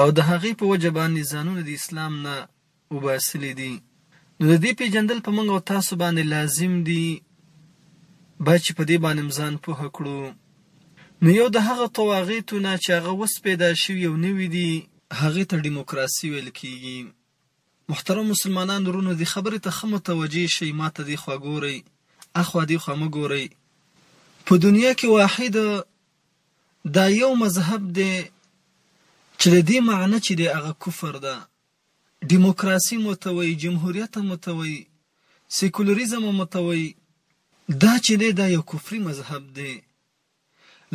او د هغې په وجه باندې ځانونه د اسلام نه وباسلي دي نو د دې پېژندل په موږ او تاسو باندې لازم دي باید چې په دې باندې هم ځان پوه کړو نو یو د هغه طواغیتو نه چې هغه اوس پیدا شوي او نوي دي هغې ته ډیموکراسي ویل کېږي محترم مسلمانان ورونو دی خبری ته ښه متوجه شئ ماته دی خوا ګورئ اخوا دی خوا مه ګورئ په دنیا کې واحد دا یو مذهب دی چې د دې معنی چې دی هغه کفر ده دیموکراسي مو ته وایي جمهوریت مو ته وایي سیکولریزم مو ته وایي دا چې دی دا یو کفري مذهب دی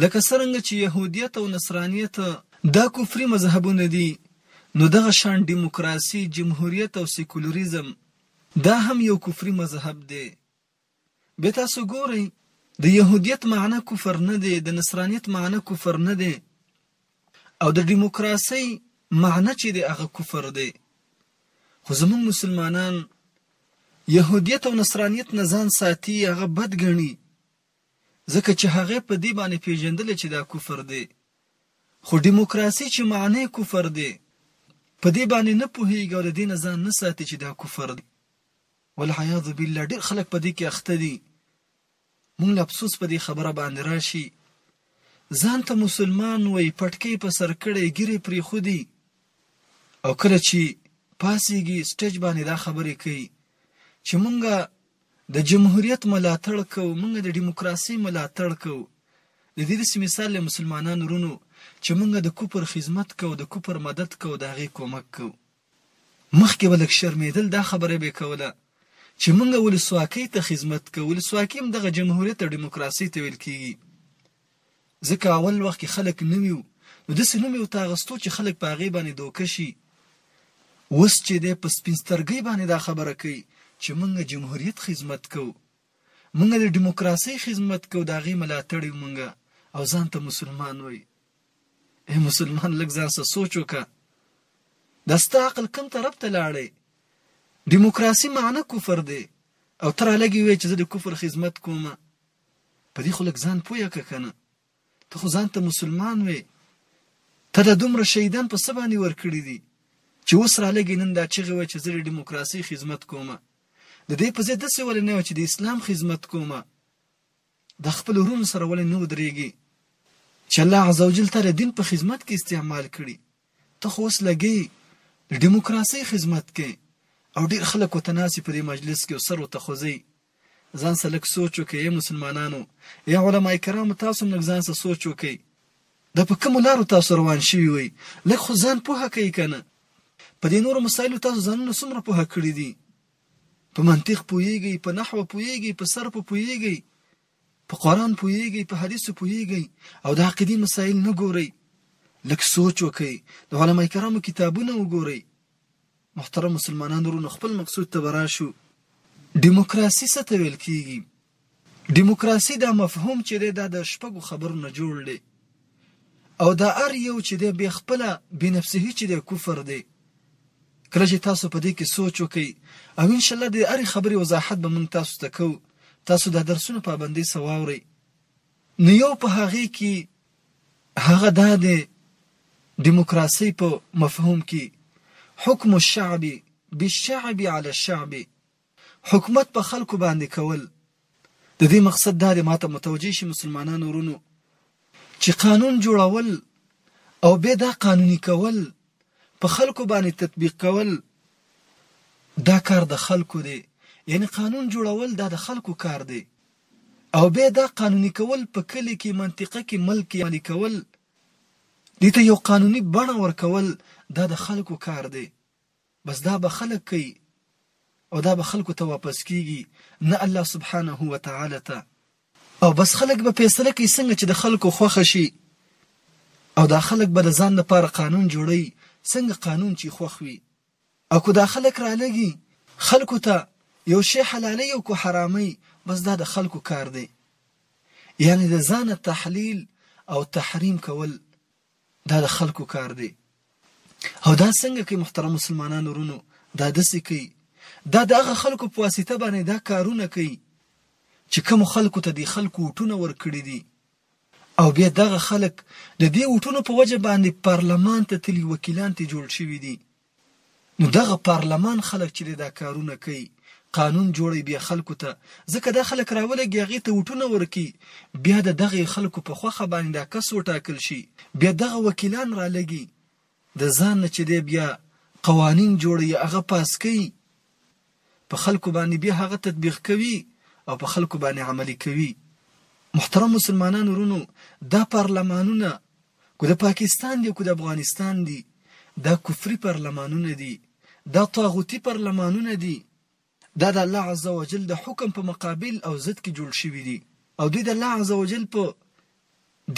لکه څرنګه چې یهودیت او نصرانیت دا کفري مذهبونه دي، نو دغه شان ډیموکراسي، جمهوریت او سیکولریزم دا هم یو کفري مذهب دی. بیا تاسو ګورئ، د یهودیت معنی کفر نه دی، د نصرانیت معنی کفر نه دی او د ډیموکراسۍ معنی چې دی هغه کفر دی. خو زموږ مسلمانان یهودیت او نصرانیت نه ځان ساتي، هغه بد ګڼي. ځکه چې هغۀ په دې باندې پېژندلې چې دا کفر دې خو ډېموکراسي چې معنی کفر دې په دې باندې نه پوهېږي او د دې نه ځان نه ساتي چې دا کفر دې والعیاذ بالله ډېر خلک په دې کې اخته دي مونږ له افسوس په دې خبره باندې راشي ځان ته مسلمان وي پټکې په سر کړې ګیرې پرې خودي او کله چې پاسېږي سټیج باندې دا خبرې کوي چې مونږه د جمهوریت ملاتړ کوو مونږ د ډیموکراسۍ ملاتړ کوو د دې داسې مثال لري مسلمانان ورونو چې مونږ د کفر خدمت کوو د کفر مدد کوو د هغې کومک کوو مخکې به لږ شرمیدل دا خبره به کوله چې مونږ ولسواکۍ ته خدمت کوو ولسواکي هم دغه جمهوریت او ډیموکراسۍ ته ویل کیږي ځکه اول وخت کې خلک نوي وو نو داسې نوم یې ورته اغستو چې خلک په هغې باندې دوکه شي اوس چې دی په سپین سترګۍ باندې دا خبره کوي چې مونږ جمهوریت خدمت کوو مونږ د ډیموکراسۍ خدمت کوو د هغې ملاتړ یو مونږ او ځان ته مسلمان وای اے مسلمان لږ ځان سره سوچ وکړه دا ستا عقل کم طرف ته لاړی دیموکراسي معنی کفر دی او تر لګي وی چې زه د کفر خدمت کوم په دې خو لږ ځان پوه که کنه ته خو ځان ته مسلمان وې ته دا دومره شهیدان په څه باندې ورکړي دي چې اوس را لګي نن دا چغې وای چې زه د ډیموکراسۍ خدمت کومه د دې په ځای داسې ولې نه چې د اسلام خدمت کومه د خپل ورونو سره ولې نه ودرېږي چې الله عزوجل تا د دین په خدمت کې استعمال کړي ته خو اوس لګی د ډیموکراسۍ خدمت کی او ډیر خلک وته ناست وی په دی مجلس کی او سر وته خوځی ځان سه لږ سوچ وکی ای مسلمانانو ای علماء کرامو تاسو هم لږ ځان سه سوچ وکی دا په کومو لارو تاسو روان شوی وی لږ خو ځان پوهه کړئ کنه په دی نورو مسایلو تاسو ځانونه څومره پوهه کړی دی په منطق پوهیږی په نحو پوهیږی په صرف پوهیږی په قران پوهیږئ په حدیثو پوهیږئ او د عقیدي مسایل نه ګورئ لکه سوچ وکئ د علما کرامو کتابونه وګورئ محترم مسلمانان ورونو خپل مقصود ته براشو دیموکراسي څه ته ویل کیږي دیموکراسي دا مفهوم چې دا د شپږو خبرو نه جوړ دی او دا ار یو چې دی بې خپله بې نفسهي چې دی کفر دی کله چې تاسو په دې کې سوچ وکړئ او ان شاء الله د هرې خبرې وضاحت به موږ تاسو ته کوو تاسو دا درسونه پابندۍ سره واورئ نو یو په هغې کې هغه دا دی دیموکراسۍ په مفهوم کې حکم الشعب بالشعب على الشعب حکومت په خلکو باندې کول د دې مقصد دا دی ماته متوجه شي مسلمانانو ورونو چې قانون جوړول او به دا قانوني کول په خلکو باندې تطبیق کول دا کار د خلکو دی یعنی قانون جوړول دا د خلکو کار دی او به دا قانوني کول په کلی کې منطقه کې ملک کې عملي کول دې ته یو قانوني بڼه ورکول دا د خلکو کار دی بس دا به خلک کوي او دا به خلکو ته واپس کیږي نه الله سبحانه و تعالی ته او بس خلک به فیصله کوي څنګه چې د خلکو خوښه شي او دا خلک به د ځان لپاره قانون جوړي څنګه قانون چې خوښ وي او کو دا خلک رالګي خلکو ته یو شی حلالي او کو حرامي بس دا د خلکو کار دی یعنی د ځان تحلیل او تحریم کول دا د خلکو کار دی او دا څنګه کوي محترم مسلمانانو ورونو دا دسې کوي دا د هغه خلکو په واسطه باندې دا کارونه کوي چې کوم خلکو ته د خلکو وټونه ورکړي دي او بیا دغه خلک د دې وټونو په وجه باندې پارلمان ته تلي وکیلان ته جوړ شوي دي نو دغه پارلمان خلک چې دی دا کارونه کوي قانون جوړی بیا خلکو ته ځکه دا خلک راولګي هغه ته وټونه ورکی بیا د دغه خلکو په خوخه باندې دا کس وټاکل شي بیا دغه وکیلان را لګي د ځان نه چې دی بیا قوانین جوړي هغه پاس کوي په خلکو باندې بیا هغه تطبیق کوي او په خلکو باندې عملي کوي محترم مسلمانان ورونو دا پارلمانونه که د پاکستان دي او که د افغانستان دي دا کفري پارلمانونه دي دا طاغوتي پارلمانونه دي دا د الله عز وجل د حکم په مقابل او ضد کې جوړ شوي دي او دوی د الله عز وجل په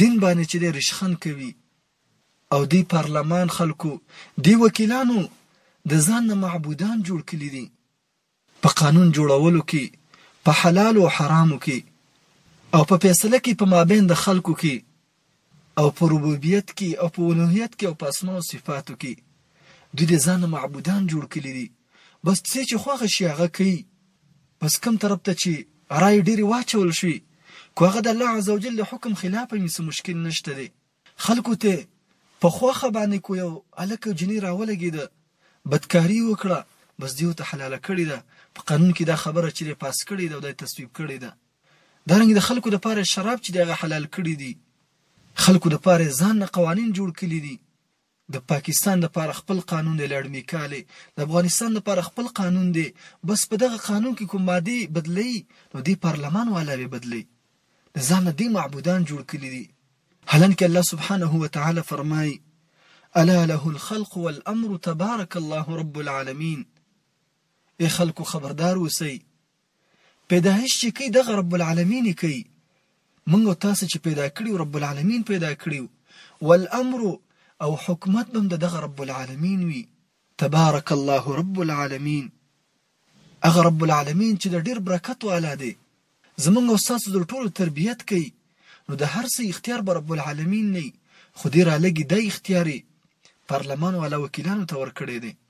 دین باندې چې دی رشخند کوي او دی پارلمان خلکو دی وکیلانو د ځان نه معبودان جوړ کړي دي په قانون جوړولو کي په حلالو او حرامو کي او په فیصله کي په مابین د خلکو کي او په ربوبیت کي او په الوهیت کي او په اسماء او صفاتو کي دوی د ځان نه معبودان جوړ کړي دي بس څه چې خوښ شي هغه کوي بس کوم طرف ته چې رای ډېرې واچول شي کو هغه د الله عزوجل د حکم خلاف وي څه مشکل نشته دی خلکو ته په خوښه باندې کو یو هلک او جینۍ راولګیده بدکاری وکړه بس دیو ته حلاله کړی ده په قانون کې دا خبره چیرې پاس کړی ده او دا تصویب کړی ده دارنګ د خلکو د پاره شراب چې دغه حلال کړی دي خلکو د پاره ځان نه قوانین جوړ کړی دي د پاکستان لپاره خپل قانون دی لړ میکالی د افغانستان لپاره خپل قانون دی بس په دغه قانون کی کوم مادی بدلوی نو دی پارلمان والا به بدلوی د ځان نه دی معبودان جوړ کړی دی حالانکه الله سبحانه وتعالی فرمای الا له الخلق والامر تبارک الله رب العالمین ای خلکو خبردار اوسئ پيداهش چي کوي دغه رب العالمين يې کوي موږ او تاسو چي پيدا کړي يو رب العالمين پيدا کړي يو والامر او حکومت به هم د دغه رب العالمين وي تبارک الله رب العالمين هغه رب العالمين چي د ډير برکت والا دی زموږ او تاسو د ټولو تربيت کوي نو د هر څه اختيار به رب العالمين نه خو دې رالګي دا اختيار پارلمان والا وکيلانو ته ورکړی دی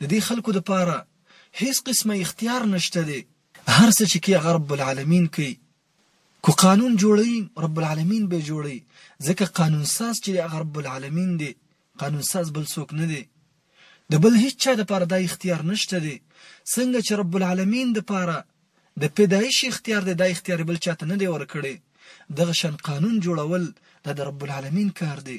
د دې خلکو د پاره هیڅ قسمه اختیار نشته دی. هر څه چې کی هغه رب العالمین کوي کو قانون جوړوي رب العالمین به جوړوي ځکه قانون ساز چې دی هغه رب العالمین دی قانون ساز بل څوک نه دی د بل هیڅ چا د پاره دا اختیار نشته دی څنګه چې رب العالمین د پاره د پیدایش اختیار دی دا اختیار بل چاته نه دی ورکړي دغه شان قانون جوړول دا د رب العالمین کار دی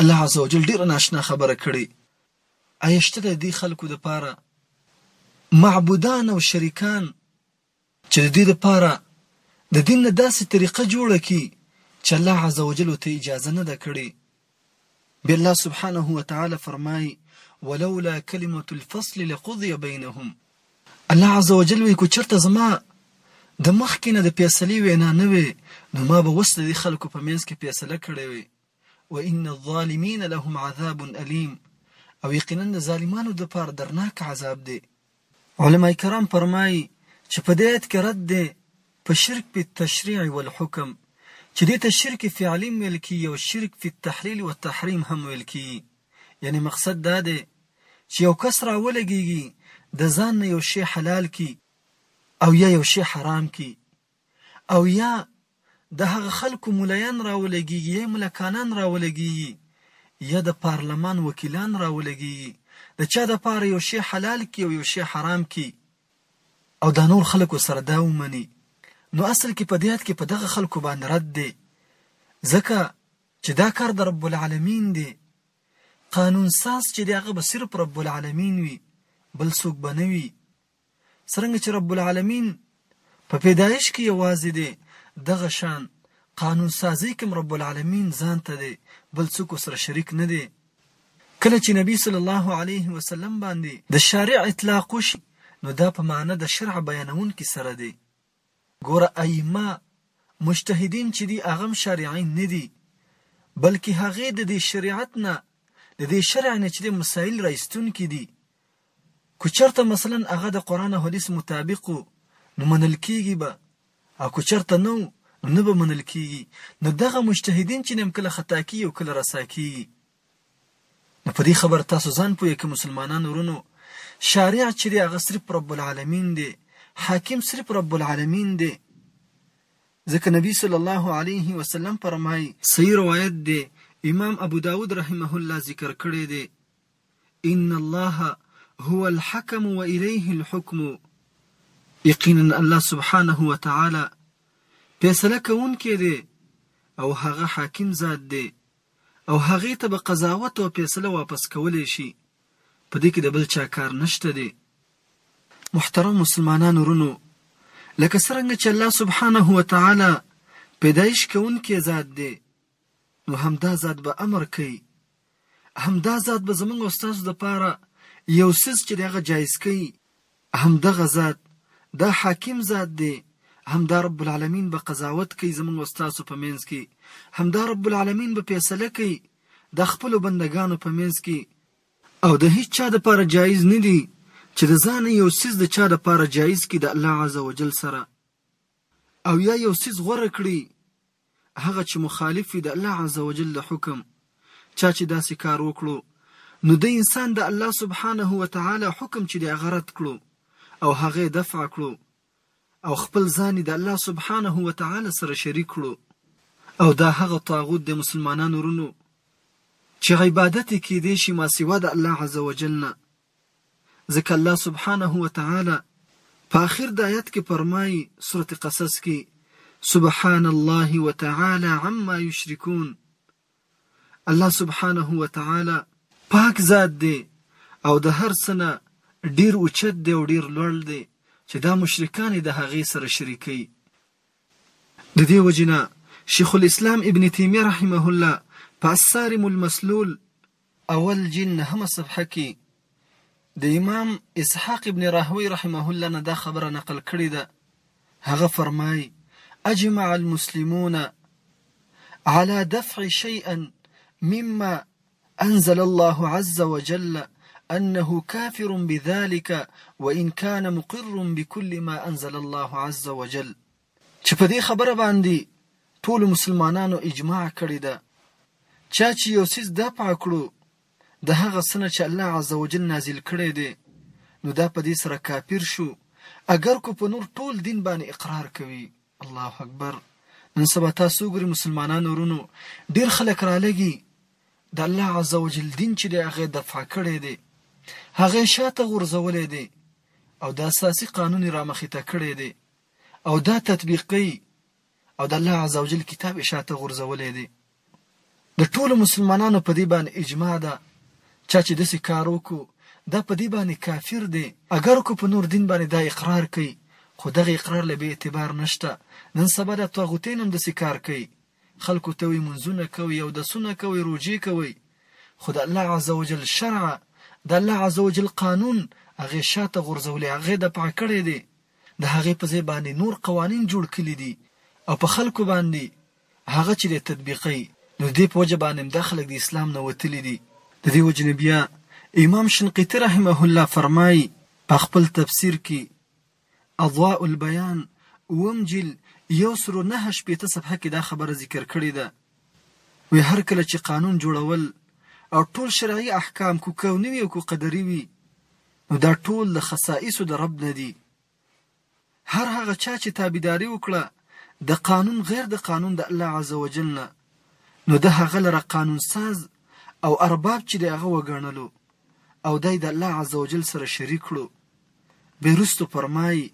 الله عز وجل ډیره ناشنا خبره کړی ایا شته د دې خلکو لپاره معبودان او شریکان چې د دې لپاره د دین نه داسې طریقه جوړه کی چې الله عز وجل ته اجازه نه ده کړې بیا الله سبحانه وتعالی فرمایي ولولا کلمة الفصل لقضي بينهم الله عز وجل وایي که چېرته زما د مخکې نه د فیصلې وینا نه وی نو ما به اوس د دې خلکو په منځ کې فیصله کړې وی وان الظالمین لهم عذاب الیم او یقینا د ظالمانو دپاره درناک عذاب دی علما کرام فرمایي چې په دې آیت کې رد دی په شرک په تشریع والحکم چې دې ته شرک فعلی هم ویل کیږي او شرک فی التحلیل والتحریم هم ویل کیږي یعنې مقصد دا دی چې یو کس را ولګېږي د ځان نه یو شی حلال کی او یا یو شی حرام کی او یا د هغه خلکو ملایان راولګيږي یا ملکانان راولګيږي یا د پارلمان وکیلان راولګيږي د چا د پاره یو شی حلال کی او یو شی حرام کی او دا نور خلکو سره دا ومني نو اصل کې په دیات کې په دغه خلکو باندې رد دی ځکه چې دا کار د رب العالمین دی قانون ساز چې دی هغه به صرف رب العالمین وي بل څوک به نه وي څرنګه چې رب العالمین په پیدایش کې یوازې دی دغه شان قانون سازي کوم رب العالمین ځان ته دی بل څوک سره شریک نه دی کله چې نبی صلی الله علیه وسلم باندې د شارع اطلاق وشي نو دا په معنی د شرع بیانونکي سره دی ګوره ائمه، مجتهدين، چې دي هغه هم شارعين نه دي بلکې هغۀ د دې شريعت نه، د دې شرع نه چې دي مسائل را ايستونکي دي. که چرته مثلاً هغه د قرآن او حديث مطابق ؤ نو منل کيږي به او که چرته نه ؤ نو نه به منل کيږي. نو دغه مجتهدين چې دي هم کله خطا کيږي او کله رسا کيږي. نو په دې خبره تاسو ځان پوه کې مسلمانان ورونو شارع چې دی هغه صرف رب العالمین دی حاکم صرف رب العالمین دی ځکه نبی صلی الله علیه وسلم فرمایي صحیح روایت دی امام ابو داود رحمه الله ذکر کړی دی ان الله هو الحكم واليه الحكم یقینا الله سبحانه وتعالى فیصله کوونکی دی او هغه حاکم ذات دی او هغې ته به قضاوت او فیصله واپس کولی شي په دې کې د بل چا کار نشته دې. محترم مسلمانانو ورونو لکه څرنګه چې الله سبحانه وتعالی پیدایش کوونکی ذات دې نو همدا ذات به امر کوي همدا ذات به زمونږ او ستاسو د پاره یو څیز چې د هغه جایز کوي همدغه ذات، دا حاکم ذات دی، همدا رب العالمین به قضاوت کوي زموږ او ستاسو په منځ کې، همدا رب العالمین به فیصله کوي د خپلو بنده ګانو په منځ کې، او د هیچا لپاره جایز نه دي چې د ځانه یو څیز د چا لپاره جایز کړي د الله عزوجل سره او یا یو څیز غوره کړي هغه چې مخالف وي د الله عزوجل د حکم، چا چې داسې کار وکړو نو دی انسان د الله سبحانه وتعالی حکم چې دی هغه رد کړو او هغه یې دفع کړو او خپل ځان یې د الله سبحانه وتعالی سره شریک کړو او دا هغه طاغوت دی مسلمانانو ورونو چې عبادت یې کیدی شي ماسوا د الله عزوجل نه ځکه الله سبحانه وتعالی په اخر د آیت کې فرمایي سورة قصص کې سبحان الله وتعالی عما یشرکون الله سبحانه وتعالی پاک ذات دی او د هر څه نه ډیر اوچت دی او ډیر لوړ دی چې دا مشرکان یې د هغې سره شریکوي د دې وجې نه شیخ الاسلام ابن تیمیه رحمه الله په الصارم المسلول اول جین نهمه صفحه کې د امام اسحاق ابن راهوی رحمه الله نه دا خبره نقل کړې ده، هغه فرمائی، اجمع المسلمون علی دفع شیئا مما انزل الله عز وجل انه کافر بذلک وان کان مقر بکل ما انزل الله عز وجل. چې په دې خبره باندې ټولو مسلمانانو اجماع کړې ده، چا چې یو څیز دفع کړو د هغه څه نه چې الله عزوجل نازل کړی دی نو دا په دې سره کافر شو اګر کو په نور ټول دین باندې اقرار کوي. الله اکبر نن سبا تاسو وګورئ مسلمانانو ورونو ډیر خلک رالګي د الله عزوجل دین چې دی هغه دفع کړی دی هغه شاته غورځولی دی او د اساسي قانون رامخې ته کړی دی او دا تطبیق کوي او د الله عزوجل کتاب یې شاته غورځولی دی د ټولو مسلمانانو په دې باندې اجماع ده چا چې داسې کار وکړو دا په دې باندې کافر دی اګر که په نور دین باندې دا اقرار کوي خو دغه اقرار له بې اعتبار نشته نن سبا دا طاغوتین هم داسې کار کوي خلکو ته وي منځونه کوي او دسونه کوي روجې کوي خو د الله عزوجل شرع د الله عزوجل قانون هغه شاته غورځولې هغه د پاکړې دي د هغې په ځای باندې نور قوانین جوړ کړي دي او په خلکو باندې هغه چې دی تطبیقوي نو د دې په وجه باندې هم دا خلک د اسلام نه وتلي دي. د دې وجې نه بیا امام شنقیطي رحمه الله فرمایي په خپل تفسیر کې، اضواء البیان، اووم جلد یو سلو نهه شپېته صفحه کې دا خبره ذکر کړې ده وایي هر کله چې قانون جوړول او ټول شرعي احکام کو کوني وي او کو قدري وي نو دا ټول د خصائصو د رب نه دي. هر هغه چا چې تابعداري وکړه د قانون غير د قانون د الله عز وجل نه نو ده هغه لره قانون ساز او ارباب چې دی هغه وګڼلو او دی د الله عز وجل سره شريک کړو. بيرستو فرمايي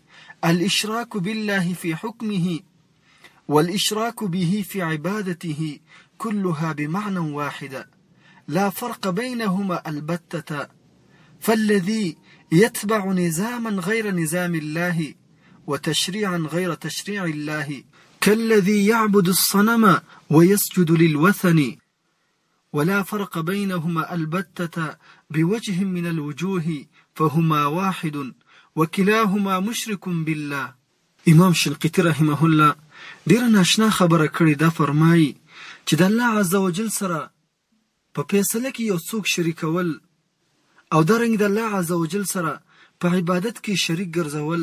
الاشراک بالله في حکمه والإشراك به في عبادته كلها بمعنى واحد لا فرق بينهما البتة فالذي يتبع نظاما غير نظام الله وتشريعا غير تشريع الله كالذي يعبد الصنم ويسجد للوثن ولا فرق بينهما البتة بوجه من الوجوه فهما واحد وکلاهما مشرک بالله. امام شنقیطي رحمه الله ډېره ناشنا خبره کړې ده فرمايي چې د الله عزوجل سره په فېصله کې يو څوک شريکول او دا رنګ د الله عزوجل سره په عبادت کښې شريک ګرځول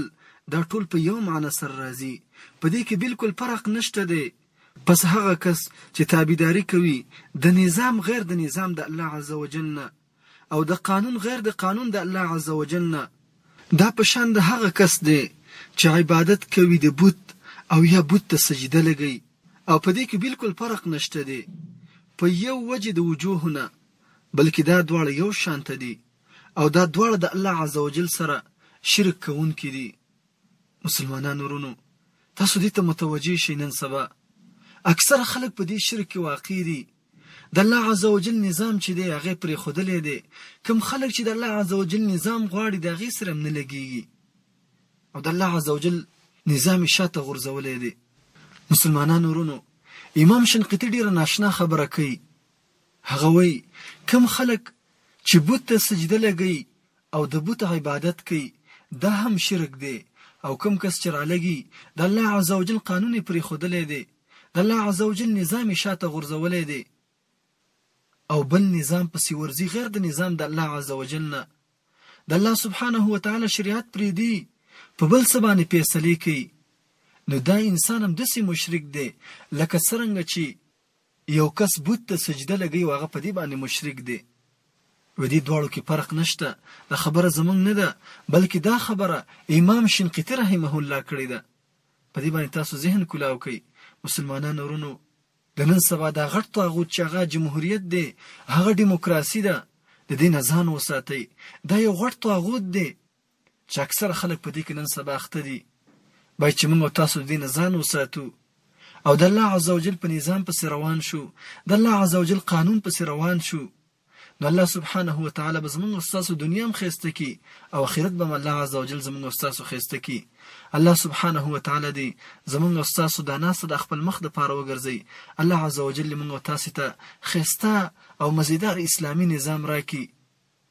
دا ټول په يو معنی سره راځي په دې کښې بلکل فرق نشته دی پس هغه کس چې تابعداري کوي د نظام غير د نظام د الله عزوجل نه او د قانون غير د قانون د الله عزوجل نه دا په شان د هغه کس دی چې عبادت کوي د بت او يا بت ته سجده لګي او په دې کښې بلکل فرق نشته دی په يو وجه د وجوه نه. بلکې دا دواړه یو شانته دي او دا دواړه د الله عزوجل سره شرک کوونکي دي. مسلمانانو ورونو! تاسو دې ته متوجه شئ نن سبا اکثره خلک په دې شرک کې واقع دي، د الله عزوجل نظام چې دی هغه پرېښودلی دی، کوم خلک چې د الله عزوجل نظام غواړي د هغې سره هم نه لګېږي او د الله عزوجل نظام یې شاته غورځولی دی. مسلمانانو ورونو! امام شنقیطي ډېره ناشنا خبره کوي هغه وایي، کوم خلک چې بت ته سجده لګوي او د بت عبادت کوي، دا هم شرک دی او کوم کس چې رالږي، د الله عزوجل قانون یې پرېښودلی دی، د الله عزوجل نظام یې شاته غورځولی دی او بل نظام پسې ورځي، غیر د نظام د الله عزوجل نه، د الله سبحانه وتعالی شریعت پرېږدي، په بل څه باندې فیصلې کوي، نو دا انسان همداسې مشرک دی لکه څرنګه چې یو کس بت ته سجده لګی او هغه په دی باندی مشرک دی په دی دواړو کی فرق نشته دا خبره زمونږ نه ده بلکی دا خبره امام شنقیطی رحمه الله کړی ده په دی باندی تاسو ذهن کلاو کړئ مسلمانانو ورونو د نن سبا دا غټ طاغوت چې هغه جمهوریت دی هغه دیموکراسي ده د دې نه ځان وساتئ دا یو غټ طاغوت دی چې اکثره خلک په دې کې نن سبا اخته دي، باید چې موږ او تاسو د دې نه ځان وساتو او د الله عزوجل په نظام پسې روان شو، د الله عزوجل قانون پسې روان شو، نو الله سبحانه وتعالی به زموږ او ستاسو دنیا هم ښایسته کړي او اخرت به هم الله عزوجل زموږ او ستاسو ښایسته کړي. الله سبحانه وتعالی دې زموږ او ستاسو دا ناسته د خپل مخ دپاره وګرځوي، الله عزوجل دې موږ او تاسې ته ښایسته او مزیدار اسلامي نظام راکړي.